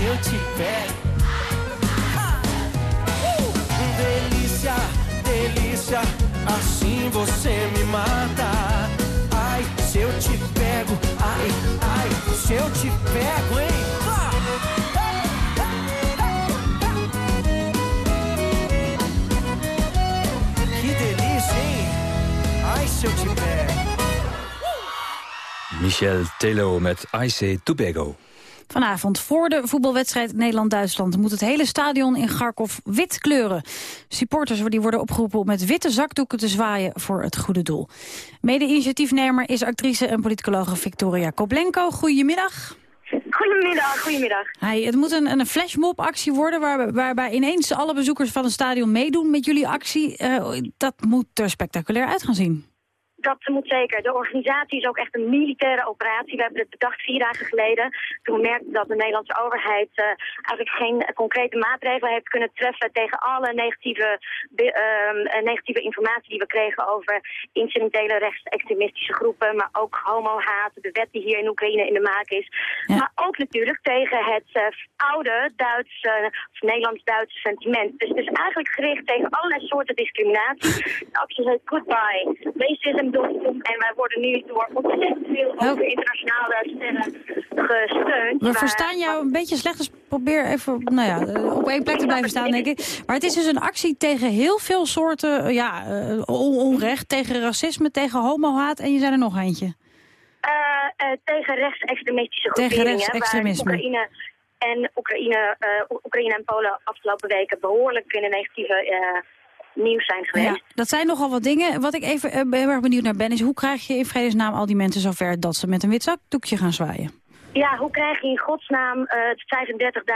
Se eu te pego. Uh! Delícia, delícia, assim você me mata. Ai, se eu te pego, ai, ai, se eu te pego, hein? Que delícia, hein? Ai, se eu te pego. Michel Telo met IC Tobago. Vanavond voor de voetbalwedstrijd Nederland-Duitsland... moet het hele stadion in Garkov wit kleuren. Supporters die worden opgeroepen om met witte zakdoeken te zwaaien... voor het goede doel. Mede-initiatiefnemer is actrice en politicologe Victoria Koblenko. Goedemiddag. Goedemiddag, goedemiddag. Hi, het moet een, een flashmob-actie worden... Waar, waarbij ineens alle bezoekers van het stadion meedoen met jullie actie. Uh, dat moet er spectaculair uit gaan zien. Dat moet zeker. De organisatie is ook echt een militaire operatie. We hebben het bedacht vier dagen geleden. Toen we merkten dat de Nederlandse overheid uh, eigenlijk geen concrete maatregelen heeft kunnen treffen tegen alle negatieve, uh, negatieve informatie die we kregen over incidentele rechtsextremistische groepen, maar ook homohaat, de wet die hier in Oekraïne in de maak is. Ja. Maar ook natuurlijk tegen het uh, oude Duitse, of Nederlands-Duitse sentiment. Dus het is eigenlijk gericht tegen allerlei soorten discriminatie. Actie heet Goodbye Racism en wij worden nu door ontzettend veel over internationale sterren gesteund. We verstaan jou een beetje slecht, dus probeer even nou ja, op één plek te blijven staan, denk ik. Maar het is dus een actie tegen heel veel soorten ja, onrecht, tegen racisme, tegen homohaat en je zei er nog eentje. Uh, uh, tegen rechtsextremistische groeperingen. Tegen rechtsextremisme. Oekraïne en Oekraïne, uh, Oekraïne en Polen afgelopen weken behoorlijk in een negatieve nieuws zijn geweest. Ja, dat zijn nogal wat dingen. Wat ik even uh, heel erg benieuwd naar ben is... hoe krijg je in vredesnaam al die mensen zover dat ze met een wit zakdoekje gaan zwaaien? Ja, hoe krijg je in godsnaam uh,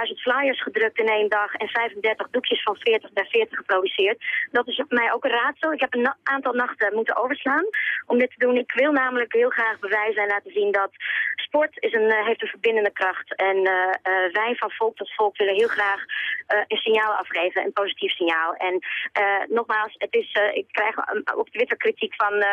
35.000 flyers gedrukt in één dag en 35 doekjes van 40 bij 40 geproduceerd? Dat is mij ook een raadsel. Ik heb een aantal nachten moeten overslaan om dit te doen. Ik wil namelijk heel graag bewijzen en laten zien dat sport is een, uh, heeft een verbindende kracht. En uh, wij van volk tot volk willen heel graag een signaal afgeven, een positief signaal. En nogmaals, het is, ik krijg op Twitter kritiek van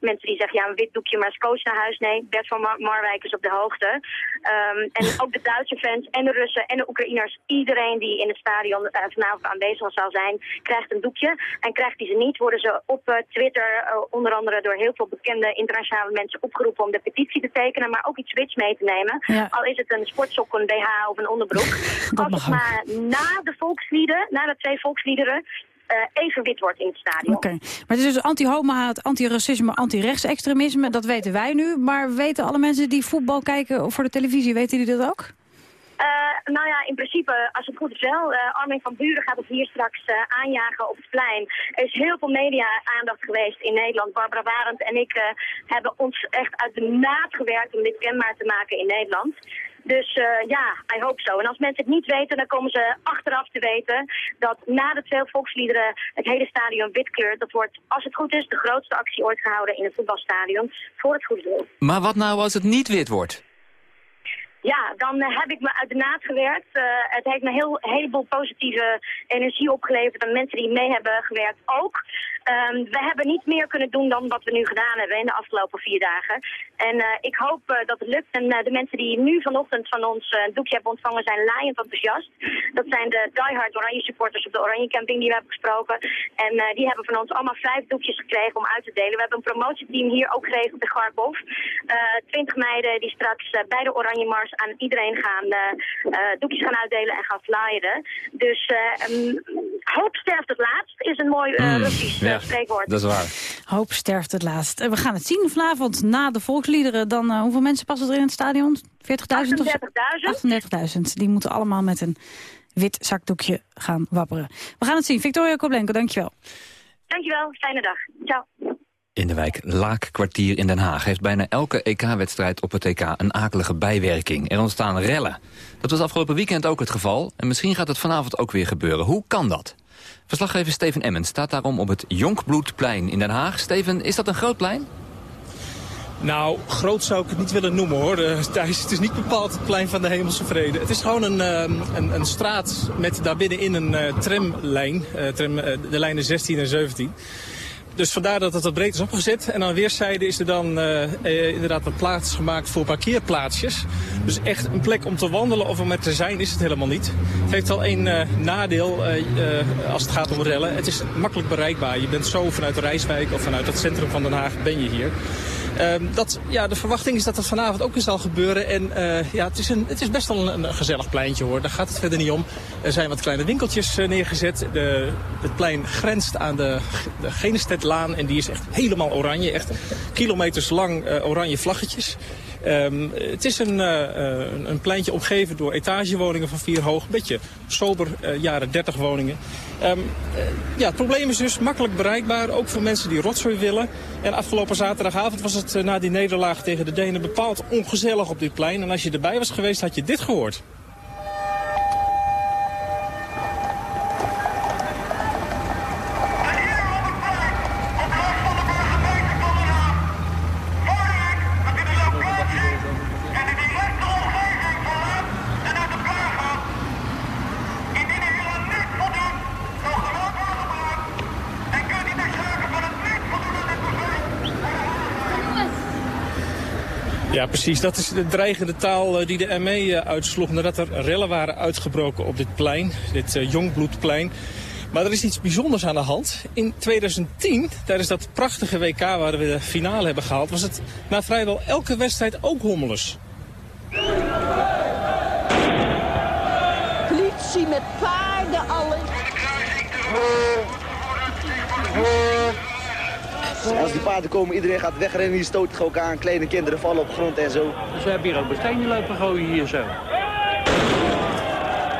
mensen die zeggen, ja, een wit doekje maar als coach naar huis. Nee, Bert van Mar Marwijk is op de hoogte. Um, en ook de Duitse fans en de Russen en de Oekraïners, iedereen die in het stadion uh, vanavond aanwezig zal zijn, krijgt een doekje. En krijgt die ze niet, worden ze op uh, Twitter uh, onder andere door heel veel bekende internationale mensen opgeroepen om de petitie te tekenen, maar ook iets wits mee te nemen. Ja. Al is het een sportsok, een BH of een onderbroek. <laughs> Als het maar na de volkslieden, na de twee volksliederen, uh, even wit wordt in het stadion. Oké, maar het is dus anti-homohaat, anti-racisme, anti-rechtsextremisme. Dat weten wij nu. Maar weten alle mensen die voetbal kijken voor de televisie, weten die dat ook? Uh, nou ja, in principe, als het goed is wel. Uh, Armin van Buren gaat ons hier straks uh, aanjagen op het plein. Er is heel veel media-aandacht geweest in Nederland. Barbara Warend en ik hebben ons echt uit de naad gewerkt om dit kenbaar te maken in Nederland. Dus ja, I hope so. En als mensen het niet weten, dan komen ze achteraf te weten dat na de twee volksliederen het hele stadion wit kleurt. Dat wordt, als het goed is, de grootste actie ooit gehouden in een voetbalstadion voor het goede doel. Maar wat nou als het niet wit wordt? Ja, dan uh, heb ik me uit de naad gewerkt. Uh, het heeft me heel, een heleboel positieve energie opgeleverd en mensen die mee hebben gewerkt ook. Um, we hebben niet meer kunnen doen dan wat we nu gedaan hebben in de afgelopen vier dagen. En uh, ik hoop dat het lukt. En de mensen die nu vanochtend van ons een doekje hebben ontvangen zijn laaiend enthousiast. Dat zijn de diehard Oranje supporters op de Oranje Camping die we hebben gesproken. En die hebben van ons allemaal vijf doekjes gekregen om uit te delen. We hebben een promotieteam hier ook geregeld in Garkov. Twintig meiden die straks bij de Oranje Mars aan iedereen gaan doekjes gaan uitdelen en gaan flyeren. Dus um, hoop sterft het laatst is een mooi mm, Russisch spreekwoord. Dat is waar. Hoop sterft het laatst. we gaan het zien vanavond na de volksliederen. Dan, hoeveel mensen passen er in het stadion? 40.000 38.000. 38.000. Die moeten allemaal met een wit zakdoekje gaan wapperen. We gaan het zien. Victoria Koblenko, dankjewel. Dankjewel, fijne dag. Ciao. In de wijk Laakkwartier in Den Haag heeft bijna elke EK-wedstrijd op het EK een akelige bijwerking. Er ontstaan rellen. Dat was afgelopen weekend ook het geval en misschien gaat het vanavond ook weer gebeuren. Hoe kan dat? Verslaggever Steven Emmens staat daarom op het Jonkbloedplein in Den Haag. Steven, is dat een groot plein? Nou, groot zou ik het niet willen noemen hoor, Thijs. Het is niet bepaald het plein van de hemelse vrede. Het is gewoon een, een, een straat met daarbinnenin een uh, tramlijn. Uh, tram, de lijnen 16 en 17. Dus vandaar dat het wat breed is opgezet. En aan weerszijden is er dan uh, uh, inderdaad wat plaats gemaakt voor parkeerplaatsjes. Dus echt een plek om te wandelen of om er te zijn is het helemaal niet. Het heeft wel één uh, nadeel als het gaat om rellen. Het is makkelijk bereikbaar. Je bent zo vanuit Rijswijk of vanuit het centrum van Den Haag ben je hier. Uh, dat, ja, de verwachting is dat dat vanavond ook weer zal gebeuren. En uh, ja, het, is een, het is best wel een, gezellig pleintje hoor. Daar gaat het verder niet om. Er zijn wat kleine winkeltjes uh, neergezet. De, het plein grenst aan de, de Genestedlaan. En die is echt helemaal oranje. Echt kilometers lang oranje vlaggetjes. Um, het is een, een pleintje omgeven door etagewoningen van vier hoog. Een beetje sober, jaren 30 woningen. Um, ja, het probleem is dus makkelijk bereikbaar, ook voor mensen die rotzooi willen. En afgelopen zaterdagavond was het na die nederlaag tegen de Denen bepaald ongezellig op dit plein. En als je erbij was geweest, had je dit gehoord. Precies. Dat is de dreigende taal eh, die de ME eh, uitsloeg nadat er rellen waren uitgebroken op dit plein, dit uh, Jongbloedplein. Maar er is iets bijzonders aan de hand. In 2010, tijdens dat prachtige WK waar we de finale hebben gehaald, was het na vrijwel elke wedstrijd ook hommeles. Politie met paarden, alles. Als die paarden komen, iedereen gaat wegrennen, die stoot ook aan. Kleine kinderen vallen op de grond en zo. Dus we hebben hier ook bestenen lopen gooien hier zo.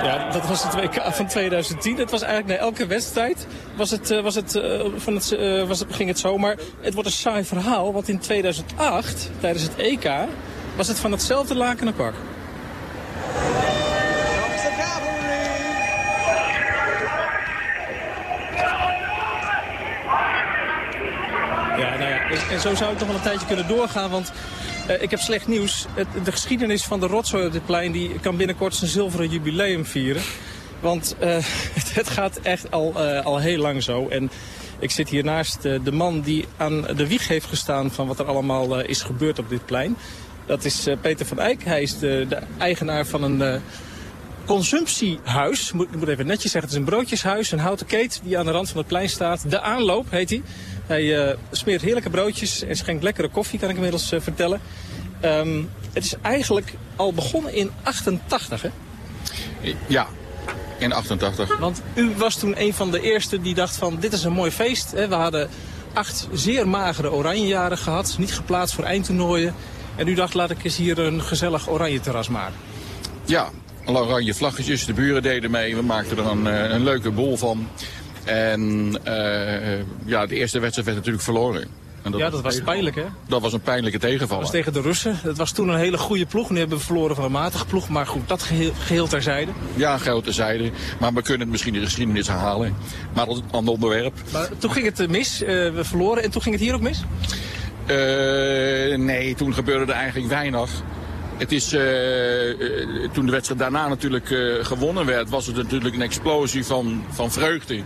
Ja, dat was het WK van 2010. Het was eigenlijk na elke wedstrijd was het, uh, was het, uh, van het, uh, was het, ging het zo. Maar het wordt een saai verhaal, want in 2008, tijdens het EK, was het van hetzelfde laken pak. En zo zou ik nog wel een tijdje kunnen doorgaan, want uh, ik heb slecht nieuws. Het, de geschiedenis van de rotzooi op dit plein die kan binnenkort zijn zilveren jubileum vieren. Want <laughs> uh, het, gaat echt al, uh, al heel lang zo. En ik zit hier naast de man die aan de wieg heeft gestaan van wat er allemaal is gebeurd op dit plein. Dat is Peter van Eyck. Hij is de, de eigenaar van een consumptiehuis. Moet, ik moet even netjes zeggen, het is een broodjeshuis, een houten keet die aan de rand van het plein staat. De Aanloop heet hij. Hij uh, smeert heerlijke broodjes en schenkt lekkere koffie, kan ik inmiddels uh, vertellen. Um, het is eigenlijk al begonnen in 88, hè? Ja, in 88. Want u was toen een van de eerste die dacht van, dit is een mooi feest. Hè? We hadden acht zeer magere oranjejaren gehad, niet geplaatst voor eindtoernooien. En u dacht, laat ik eens hier een gezellig oranje terras maken. Ja, alle oranje vlaggetjes, de buren deden mee. We maakten er een, een leuke bol van. En uh, ja, de eerste wedstrijd werd natuurlijk verloren. En dat ja, dat was, pijnlijk, hè? Dat was een pijnlijke tegenvaller. Dat was tegen de Russen. Het was toen een hele goede ploeg. Nu hebben we verloren van een matige ploeg. Maar goed, dat geheel, geheel terzijde. Ja, geheel terzijde. Maar we kunnen het misschien in de geschiedenis herhalen. Maar dat is een ander onderwerp. Maar toen ging het mis. Uh, we verloren. En toen ging het hier ook mis? Uh, nee, toen gebeurde er eigenlijk weinig. Het is, uh, toen de wedstrijd daarna natuurlijk uh, gewonnen werd, was het natuurlijk een explosie van, van vreugde.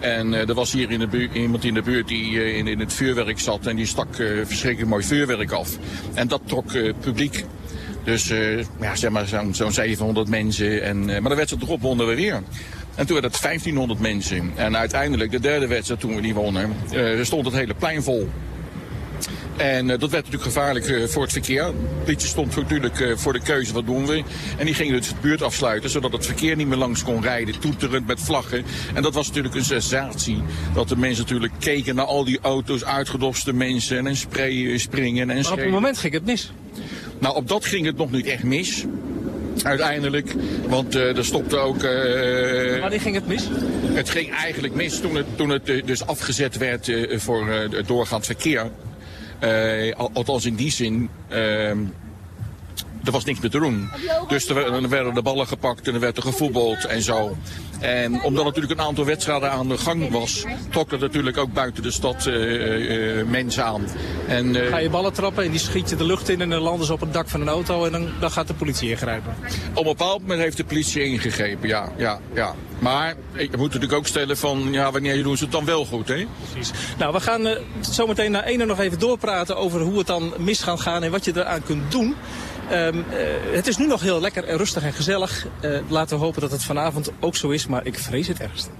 En er was hier in de buurt, iemand in de buurt die in, in het vuurwerk zat en die stak verschrikkelijk mooi vuurwerk af. En dat trok publiek. Dus ja, zeg maar zo'n zo 700 mensen. En, maar de wedstrijd erop wonnen we weer. En toen werd het 1500 mensen. En uiteindelijk, de derde wedstrijd toen we die wonnen, stond het hele plein vol. En uh, dat werd natuurlijk gevaarlijk uh, voor het verkeer. De politie stond natuurlijk uh, voor de keuze, wat doen we? En die gingen dus het buurt afsluiten, zodat het verkeer niet meer langs kon rijden. Toeterend met vlaggen. En dat was natuurlijk een sensatie. Dat de mensen natuurlijk keken naar al die auto's, uitgedofste mensen. En sprayen, springen en Maar op een moment ging het mis. Nou, op dat ging het nog niet echt mis. Uiteindelijk, want uh, er stopte ook... Uh, Wanneer ging het mis? Het ging eigenlijk mis toen het, toen het uh, dus afgezet werd voor het doorgaand verkeer. Uh, althans in die zin, uh, er was niks meer te doen. Dus er, er werden de ballen gepakt en er werd er gevoetbald en zo. En omdat natuurlijk een aantal wedstrijden aan de gang was, trok dat natuurlijk ook buiten de stad uh, uh, mensen aan. En, uh, Ga je ballen trappen en die schiet je de lucht in en dan landen ze op het dak van een auto en dan, dan gaat de politie ingrijpen. Op een bepaald moment heeft de politie ingegrepen, ja. ja, ja. Maar ik moet natuurlijk ook stellen van, ja, wanneer doen ze het dan wel goed, hè? Precies. Nou, we gaan uh, zometeen na ene nog even doorpraten over hoe het dan mis gaat gaan en wat je eraan kunt doen. Um, uh, het is nu nog heel lekker en rustig en gezellig. Uh, laten we hopen dat het vanavond ook zo is, maar ik vrees het ergste.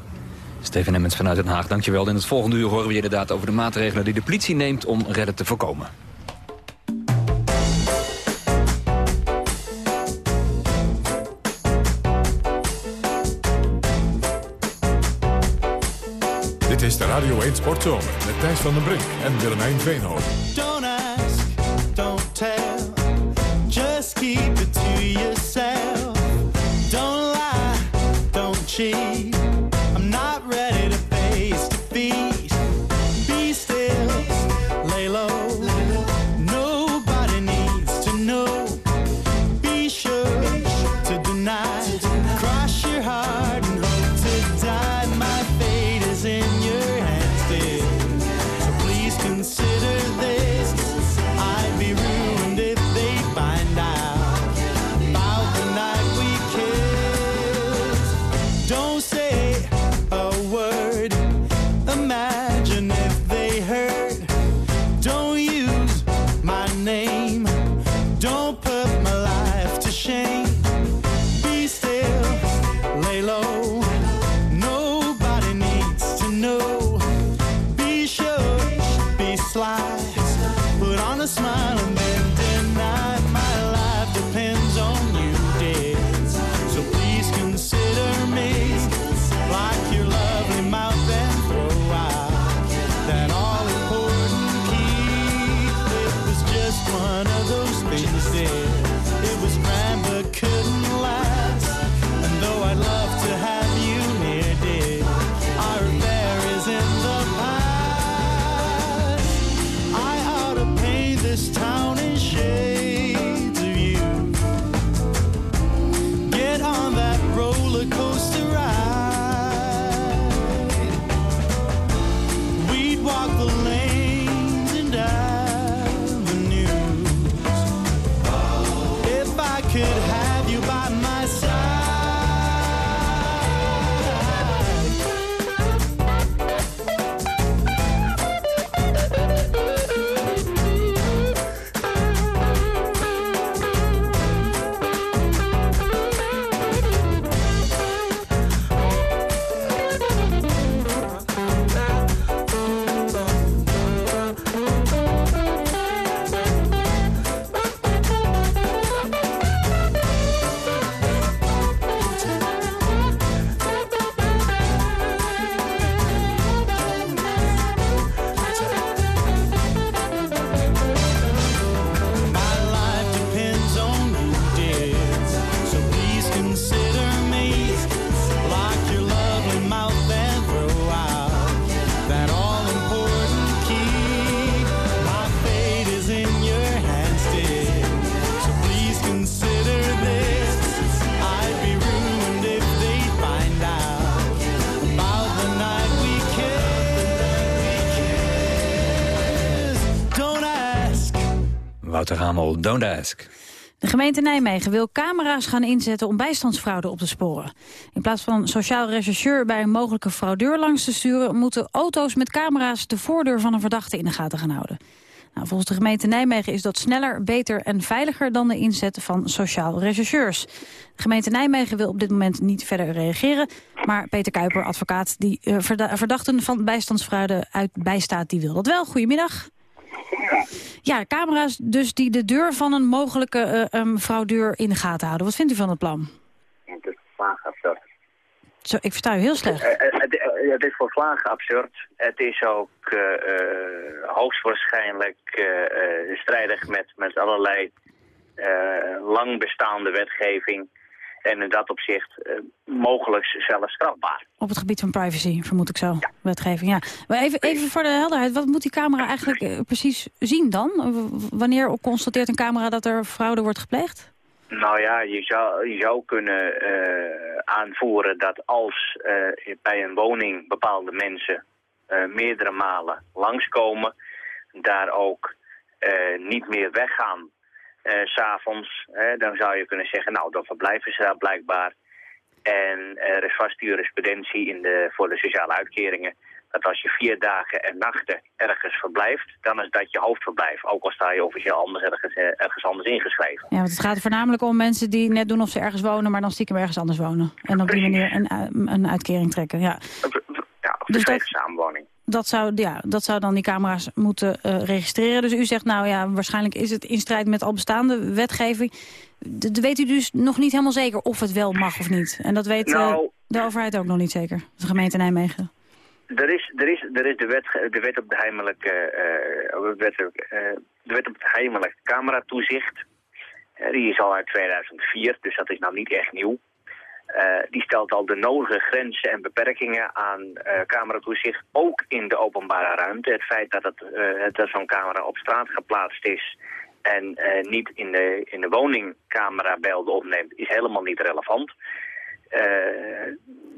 Steven Emmens vanuit Den Haag, dankjewel. In het volgende uur horen we je inderdaad over de maatregelen die de politie neemt om redden te voorkomen. Dit is de Radio 1 Sportzomer met Thijs van den Brink en Willemijn Veenhoven. Don't ask, don't tell. To yourself. Don't lie, don't cheat. Don't Ask. De gemeente Nijmegen wil camera's gaan inzetten om bijstandsfraude op te sporen. In plaats van sociaal rechercheur bij een mogelijke fraudeur langs te sturen... moeten auto's met camera's de voordeur van een verdachte in de gaten gaan houden. Nou, volgens de gemeente Nijmegen is dat sneller, beter en veiliger... dan de inzet van sociaal rechercheurs. De gemeente Nijmegen wil op dit moment niet verder reageren... maar Peter Kuiper, advocaat die eh, verda- verdachten van bijstandsfraude uit bijstaat... die wil dat wel. Goedemiddag. Ja, camera's dus die de deur van een mogelijke um, fraudeur in de gaten houden. Wat vindt u van het plan? Het is volslagen absurd. Zo, ik versta u heel slecht. Eh, eh, Het eh, het is volslagen absurd. Het is ook hoogstwaarschijnlijk strijdig met, met allerlei lang bestaande wetgeving. En in dat opzicht eh, mogelijk zelfs strafbaar. Op het gebied van privacy, vermoed ik zo. Wetgeving, ja. Maar even, even voor de helderheid, wat moet die camera eigenlijk eh, precies zien dan? Wanneer constateert een camera dat er fraude wordt gepleegd? Nou ja, je zou, je zou kunnen eh, aanvoeren dat als bij een woning bepaalde mensen meerdere malen langskomen, daar ook niet meer weggaan s s'avonds, dan zou je kunnen zeggen, nou dan verblijven ze daar blijkbaar. En er is vast jurisprudentie in de, voor de sociale uitkeringen dat als je vier dagen en nachten ergens verblijft, dan is dat je hoofdverblijf. Ook al sta je officieel anders ergens, eh, ergens anders ingeschreven. Ja, want het gaat er voornamelijk om mensen die net doen of ze ergens wonen... maar dan stiekem ergens anders wonen. En op die manier een, een uitkering trekken, ja. Ja, of Dus geschreven samenwoning. Dat zou, ja, dat zou dan die camera's moeten eh, registreren. Dus u zegt, nou ja, waarschijnlijk is het in strijd met al bestaande wetgeving. D- d- weet u dus nog niet helemaal zeker of het wel mag of niet? En dat weet eh, Nou- de overheid ook nog niet zeker, de gemeente Nijmegen. Er is, er is, er is de, wet, de wet op de heimelijke, eh, wet, de wet op het heimelijk cameratoezicht. Die is al uit 2004, dus dat is nou niet echt nieuw. Eh, die stelt al de nodige grenzen en beperkingen aan eh cameratoezicht, ook in de openbare ruimte. Het feit dat, het, eh, dat zo'n camera op straat geplaatst is en niet in de, in de woning camerabeelden opneemt, is helemaal niet relevant.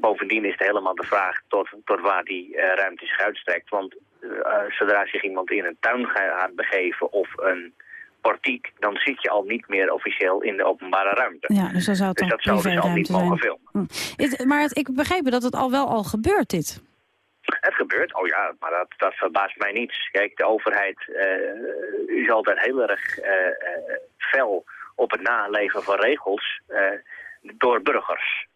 Bovendien is het helemaal de vraag tot, tot waar die ruimte zich uitstrekt. Want zodra zich iemand in een tuin gaat begeven of een portiek, dan zit je al niet meer officieel in de openbare ruimte. Ja, dus dan zou het Dus dat zou dus al niet mogen zijn. filmen. Hm. Is- maar het, ik begreep dat het al wel al gebeurt, dit. Het gebeurt, oh ja, maar dat, dat verbaast mij niets. Kijk, de overheid eh, is altijd heel erg eh, eh, fel op het naleven van regels door burgers.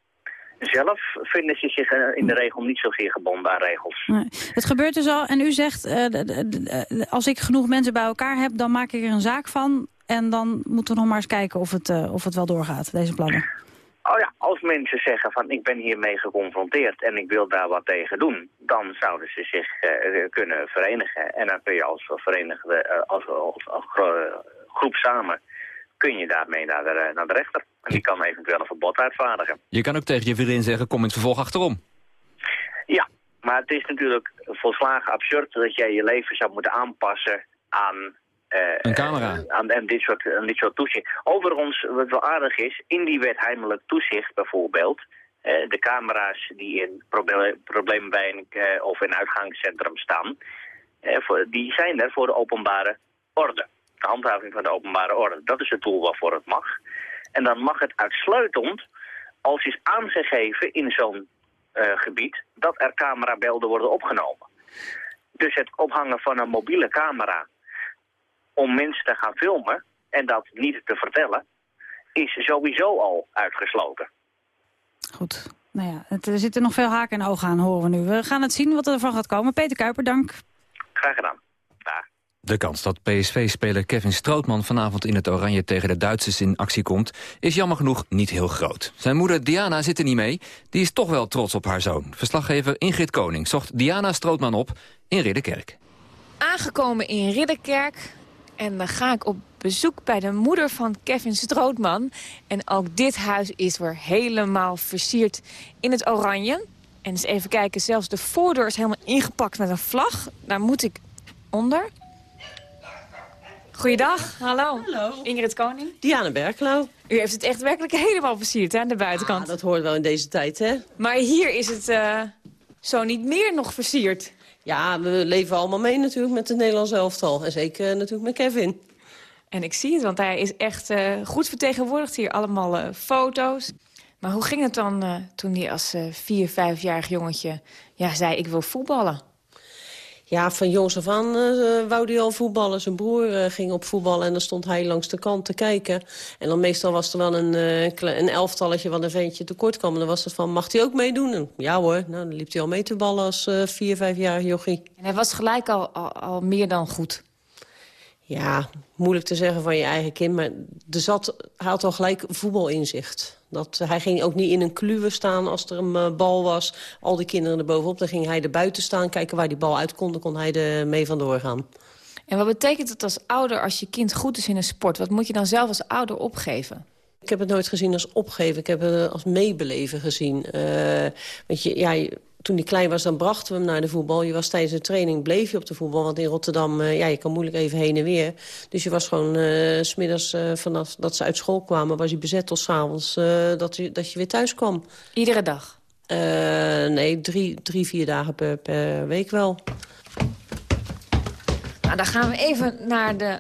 Zelf vinden ze zich eh, in de regel niet zozeer gebonden aan regels. Nee. Het gebeurt dus al en u zegt, eh, d- als ik genoeg mensen bij elkaar heb... dan maak ik er een zaak van en dan moeten we nog maar eens kijken of het, eh, of het wel doorgaat, deze plannen. Oh ja, als mensen zeggen van ik ben hiermee geconfronteerd en ik wil daar wat tegen doen, dan zouden ze zich eh, kunnen verenigen. En dan kun je als verenigde, eh, als, als, als gro- groep samen, kun je daarmee naar de, naar de rechter. En die kan eventueel een verbod uitvaardigen. Je kan ook tegen je vriendin zeggen, kom in het vervolg achterom. Ja, maar het is natuurlijk volslagen absurd dat jij je leven zou moeten aanpassen aan... eh, Een camera. eh, aan, aan dit soort, aan dit soort toezicht. Overigens, wat wel aardig is, in die wet heimelijk toezicht bijvoorbeeld... eh, de camera's die in proble problemen bij een eh, of een uitgangscentrum staan... eh, voor, die zijn er voor de openbare orde. De handhaving van de openbare orde. Dat is het doel waarvoor het mag. En dan mag het uitsluitend als is aangegeven in zo'n eh, gebied dat er camerabeelden worden opgenomen. Dus het ophangen van een mobiele camera om mensen te gaan filmen en dat niet te vertellen, is sowieso al uitgesloten. Goed. Nou ja, het, er zitten nog veel haken en ogen aan, horen we nu. We gaan het zien wat er van gaat komen. Peter Kuiper, dank. Graag gedaan. De kans dat PSV-speler Kevin Strootman vanavond in het oranje tegen de Duitsers in actie komt, is jammer genoeg niet heel groot. Zijn moeder Diana zit er niet mee, die is toch wel trots op haar zoon. Verslaggever Ingrid Koning zocht Diana Strootman op in Ridderkerk. Aangekomen in Ridderkerk en dan ga ik op bezoek bij de moeder van Kevin Strootman. En ook dit huis is weer helemaal versierd in het oranje. En eens even kijken, zelfs de voordeur is helemaal ingepakt met een vlag. Daar moet ik onder. Goeiedag, hallo. Hallo. Ingrid Koning. Diana Berkelo. U heeft het echt werkelijk helemaal versierd, hè, aan de buitenkant. Ah, dat hoort wel in deze tijd, hè? Maar hier is het eh, zo niet meer nog versierd. Ja, we leven allemaal mee natuurlijk met het Nederlands elftal. En zeker eh, natuurlijk met Kevin. En ik zie het, want hij is echt eh, goed vertegenwoordigd hier. Allemaal foto's. Maar hoe ging het dan toen hij als vier, vijfjarig jongetje ja, zei ik wil voetballen? Ja, van jongs af aan eh, wou hij al voetballen. Zijn broer eh, ging op voetballen en dan stond hij langs de kant te kijken. En dan meestal was er wel een, eh, een elftalletje wat een ventje tekort kwam. En dan was het van, mag hij ook meedoen? En, ja hoor, nou, dan liep hij al mee te ballen als vier, vijfjarig jochie. En hij was gelijk al, al, al meer dan goed. Ja, moeilijk te zeggen van je eigen kind. Maar er zat, hij had al gelijk voetbalinzicht. Dat, hij ging ook niet in een kluwe staan als er een eh, bal was. Al die kinderen erbovenop. Dan ging hij er buiten staan, kijken waar die bal uit kon. Dan kon hij er mee vandoor gaan. En wat betekent het als ouder als je kind goed is in een sport? Wat moet je dan zelf als ouder opgeven? Ik heb het nooit gezien als opgeven. Ik heb het als meebeleven gezien. Eh, weet je, ja, toen hij klein was, dan brachten we hem naar de voetbal. Je was tijdens de training, bleef je op de voetbal. Want in Rotterdam, eh, ja, je kan moeilijk even heen en weer. Dus je was gewoon s smiddags eh, vanaf dat ze uit school kwamen... was je bezet tot s'avonds uh, dat, je, dat je weer thuis kwam. Iedere dag? Uh, nee, drie, drie, vier dagen per, per week wel. Nou, dan gaan we even naar de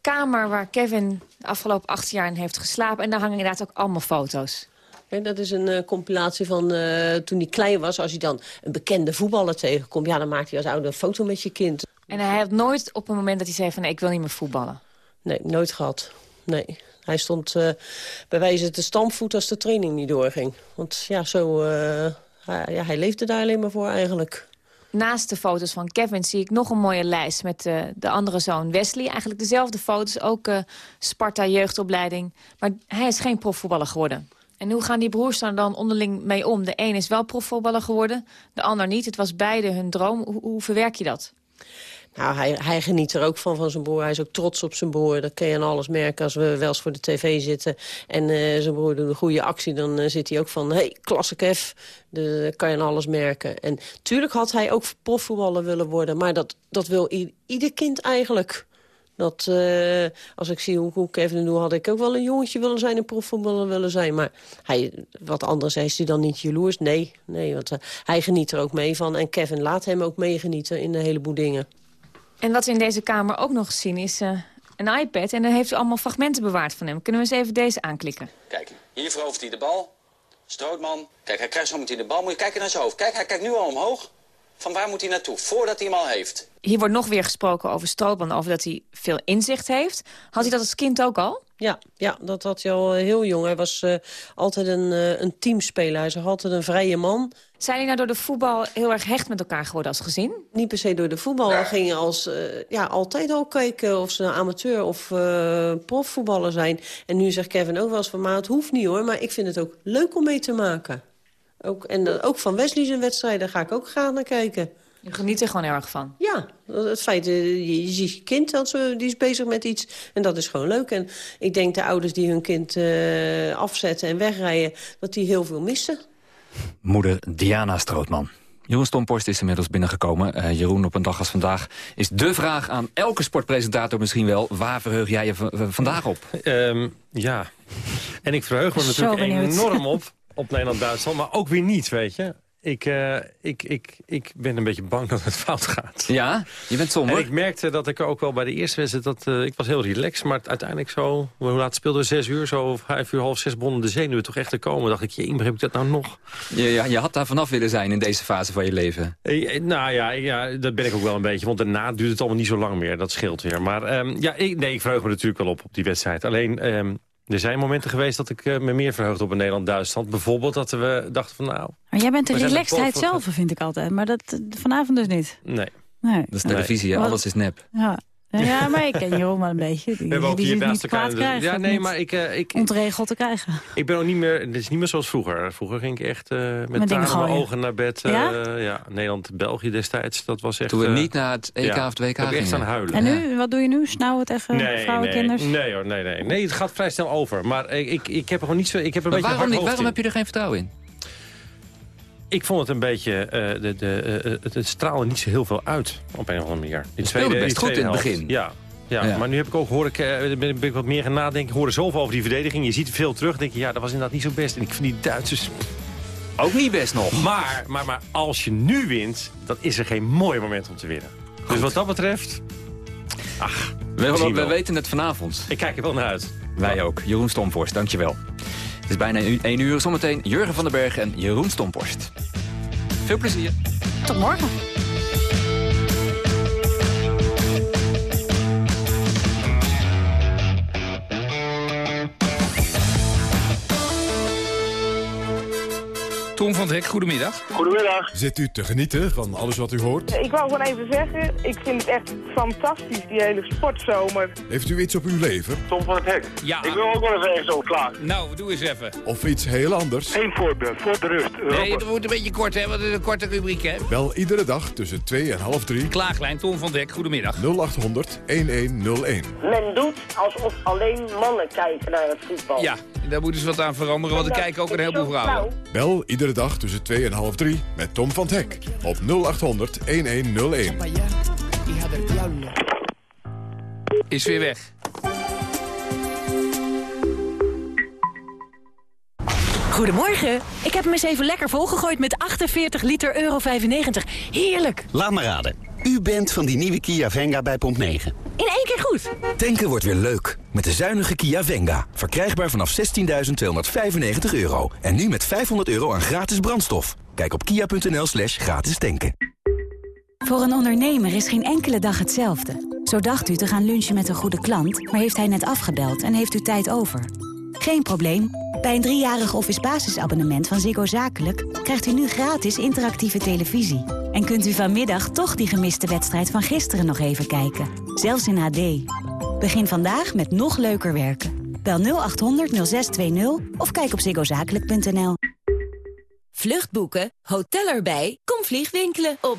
kamer waar Kevin de afgelopen acht jaar in heeft geslapen. En daar hangen inderdaad ook allemaal foto's. Dat is een uh, compilatie van uh, toen hij klein was. Als hij dan een bekende voetballer tegenkomt... ja, dan maakt hij als ouder een foto met je kind. En hij had nooit op een moment dat hij zei van... nee, ik wil niet meer voetballen? Nee, nooit gehad. Nee. Hij stond uh, bij wijze te stampvoet als de training niet doorging. Want ja, zo... Hij, ja, hij leefde daar alleen maar voor eigenlijk. Naast de foto's van Kevin zie ik nog een mooie lijst met uh, de andere zoon Wesley. Eigenlijk dezelfde foto's, ook uh, Sparta jeugdopleiding. Maar hij is geen profvoetballer geworden. En hoe gaan die broers daar dan onderling mee om? De een is wel profvoetballer geworden, de ander niet. Het was beide hun droom. Hoe, hoe verwerk je dat? Nou, hij, hij, geniet er ook van, van zijn broer. Hij is ook trots op zijn broer. Dat kun je aan alles merken als we wel eens voor de tv zitten. En uh, zijn broer doet een goede actie. Dan uh, zit hij ook van, hey, klasse Kev. Dat kan je aan alles merken. En tuurlijk had hij ook profvoetballer willen worden. Maar dat, dat wil ieder kind eigenlijk. Dat, uh, als ik zie hoe, hoe Kevin doet, had ik ook wel een jongetje willen zijn, een profvoetballer willen zijn. Maar hij, wat anders is hij dan niet jaloers? Nee, nee want uh, hij geniet er ook mee van. En Kevin laat hem ook meegenieten in een heleboel dingen. En wat we in deze kamer ook nog zien is uh, een iPad. En dan heeft u allemaal fragmenten bewaard van hem. Kunnen we eens even deze aanklikken? Kijk, hier verovert hij de bal. Strootman. Kijk, hij krijgt zo meteen de bal. Moet je kijken naar zijn hoofd. Kijk, hij kijkt nu al omhoog. Van waar moet hij naartoe? Voordat hij hem al heeft. Hier wordt nog weer gesproken over Strootman. Over dat hij veel inzicht heeft. Had hij dat als kind ook al? Ja, ja dat had hij al heel jong. Hij was uh, altijd een, uh, een teamspeler. Hij was altijd een vrije man. Zijn jullie nou door de voetbal heel erg hecht met elkaar geworden als gezin? Niet per se door de voetbal. We gingen als, uh, ja, altijd al kijken of ze een amateur of uh, profvoetballer zijn. En nu zegt Kevin ook wel eens van, maar het hoeft niet hoor. Maar ik vind het ook leuk om mee te maken. Ook, en uh, ook van Wesley zijn wedstrijden ga ik ook graag naar kijken. Je geniet er gewoon erg van? Ja, het feit, je, je ziet je kind, dat ze, die is bezig met iets. En dat is gewoon leuk. En ik denk de ouders die hun kind uh, afzetten en wegrijden... dat die heel veel missen. Moeder Diana Strootman. Jeroen Stomporst is inmiddels binnengekomen. Uh, Jeroen, op een dag als vandaag is de vraag aan elke sportpresentator misschien wel... waar verheug jij je vandaag op? Um, ja, en ik verheug me natuurlijk enorm op, op Nederland-Duitsland... maar ook weer niet, weet je. Ik, eh, ik, ik, ik ben een beetje bang <laughs> dat het fout gaat. Ja? Je bent somber? En ik merkte dat ik ook wel bij de eerste wedstrijd... Dat, eh, ik was heel relaxed, maar uiteindelijk zo... Hoe laat speelden we? Zes uur, zo vijf uur, half zes begonnen de zenuwen toch echt te komen. dacht ik, je, heb ik dat nou nog? Je, ja, je had daar vanaf willen zijn in deze fase van je leven. Eh, nou ja, ja, dat ben ik ook wel een beetje. Want daarna duurt het allemaal niet zo lang meer. Dat scheelt weer. Maar ehm, ja, ik, nee, ik verheug me natuurlijk wel op, op die wedstrijd. Alleen... Ehm, er zijn momenten geweest dat ik me meer verheugd op een Nederland-Duitsland. Bijvoorbeeld dat we dachten van nou... Maar jij bent de relaxedheid zelf, vind ik altijd. Maar dat vanavond dus niet. Nee. nee. Dat is televisie, nee. alles is nep. Ja. Ja, maar ik ken Jeroen wel een beetje. Die, we hebben ook die hier niet naast elkaar. kwaad krijgen. Ja, nee, maar ik, uh, ik... Ontregeld te krijgen. Ik ben ook niet meer... Het is niet meer zoals vroeger. Vroeger ging ik echt uh, met, tranen in mijn ogen naar bed. Uh, Ja? ja Nederland-België destijds. Dat was echt... Toen we eh, niet naar het EK ja, of het WK ik echt gingen. aan huilen. En nu, wat doe je nu? Snauwen tegen Nee, vrouwen, nee, kinders? nee hoor, nee, nee. Nee, het gaat vrij snel over. Maar ik, ik, ik heb er gewoon niet zo... Ik heb er een Maar beetje waarom, niet, waarom heb je er geen vertrouwen in? Ik vond het een beetje... eh, de, de, eh, het, het straalde niet zo heel veel uit op een of andere manier. Die speelde best goed in het begin. Ja, ja, Ja. maar nu heb ik ook, hoor ik, eh, ben, ik wat meer gaan nadenken. Ik hoorde zoveel over die verdediging. Je ziet veel terug. denk je, ja, dat was inderdaad niet zo best. En ik vind die Duitsers... Ook niet best nog. Maar, maar, maar als je nu wint, dan is er geen mooi moment om te winnen. Dus wat dat betreft... Ach, We, we weten het vanavond. Ik kijk er wel naar uit. Wij ook. Jeroen Stomporst, dankjewel. Het is bijna 1 uur. Zometeen Jurgen van den Berg en Jeroen Stomporst. Veel plezier. Tot morgen. Tom van het Hek, goedemiddag. Goedemiddag. Zit u te genieten van alles wat u hoort? Ik wou gewoon even zeggen, ik vind het echt fantastisch, die hele sportzomer. Heeft u iets op uw leven? Tom van het Hek. Ja. Ik wil ook wel even ergens over klagen. Nou, doe eens even. Of iets heel anders? Eén voorbeeld, voor de rust. Nee, dat wordt een beetje kort, hè, want het is een korte rubriek, hè. Bel iedere dag tussen 2 en half 3 Klaaglijn, Tom van het Hek, goedemiddag. 0800 1101. Men doet alsof alleen mannen kijken naar het voetbal. Ja, daar moeten ze wat aan veranderen, want er kijken ook een heleboel vrouwen. Bel iedere dag tussen 2 en half 3 met Tom van het Hek op 0800 1101. Is weer weg. Goedemorgen. Ik heb hem eens even lekker volgegooid met 48 liter euro 95. Heerlijk. Laat me raden. U bent van die nieuwe Kia Venga bij Pomp 9. In één keer goed. Tanken wordt weer leuk. Met de zuinige Kia Venga. Verkrijgbaar vanaf 16.295 euro. En nu met 500 euro aan gratis brandstof. Kijk op kia.nl slash gratis tanken. Voor een ondernemer is geen enkele dag hetzelfde. Zo dacht u te gaan lunchen met een goede klant, maar heeft hij net afgebeld en heeft u tijd over. Geen probleem. Bij een driejarig office basisabonnement van Ziggo Zakelijk... krijgt u nu gratis interactieve televisie. En kunt u vanmiddag toch die gemiste wedstrijd van gisteren nog even kijken. Zelfs in HD. Begin vandaag met nog leuker werken. Bel 0800 0620 of kijk op ziggozakelijk.nl. Vluchtboeken, hotel erbij, kom vliegwinkelen op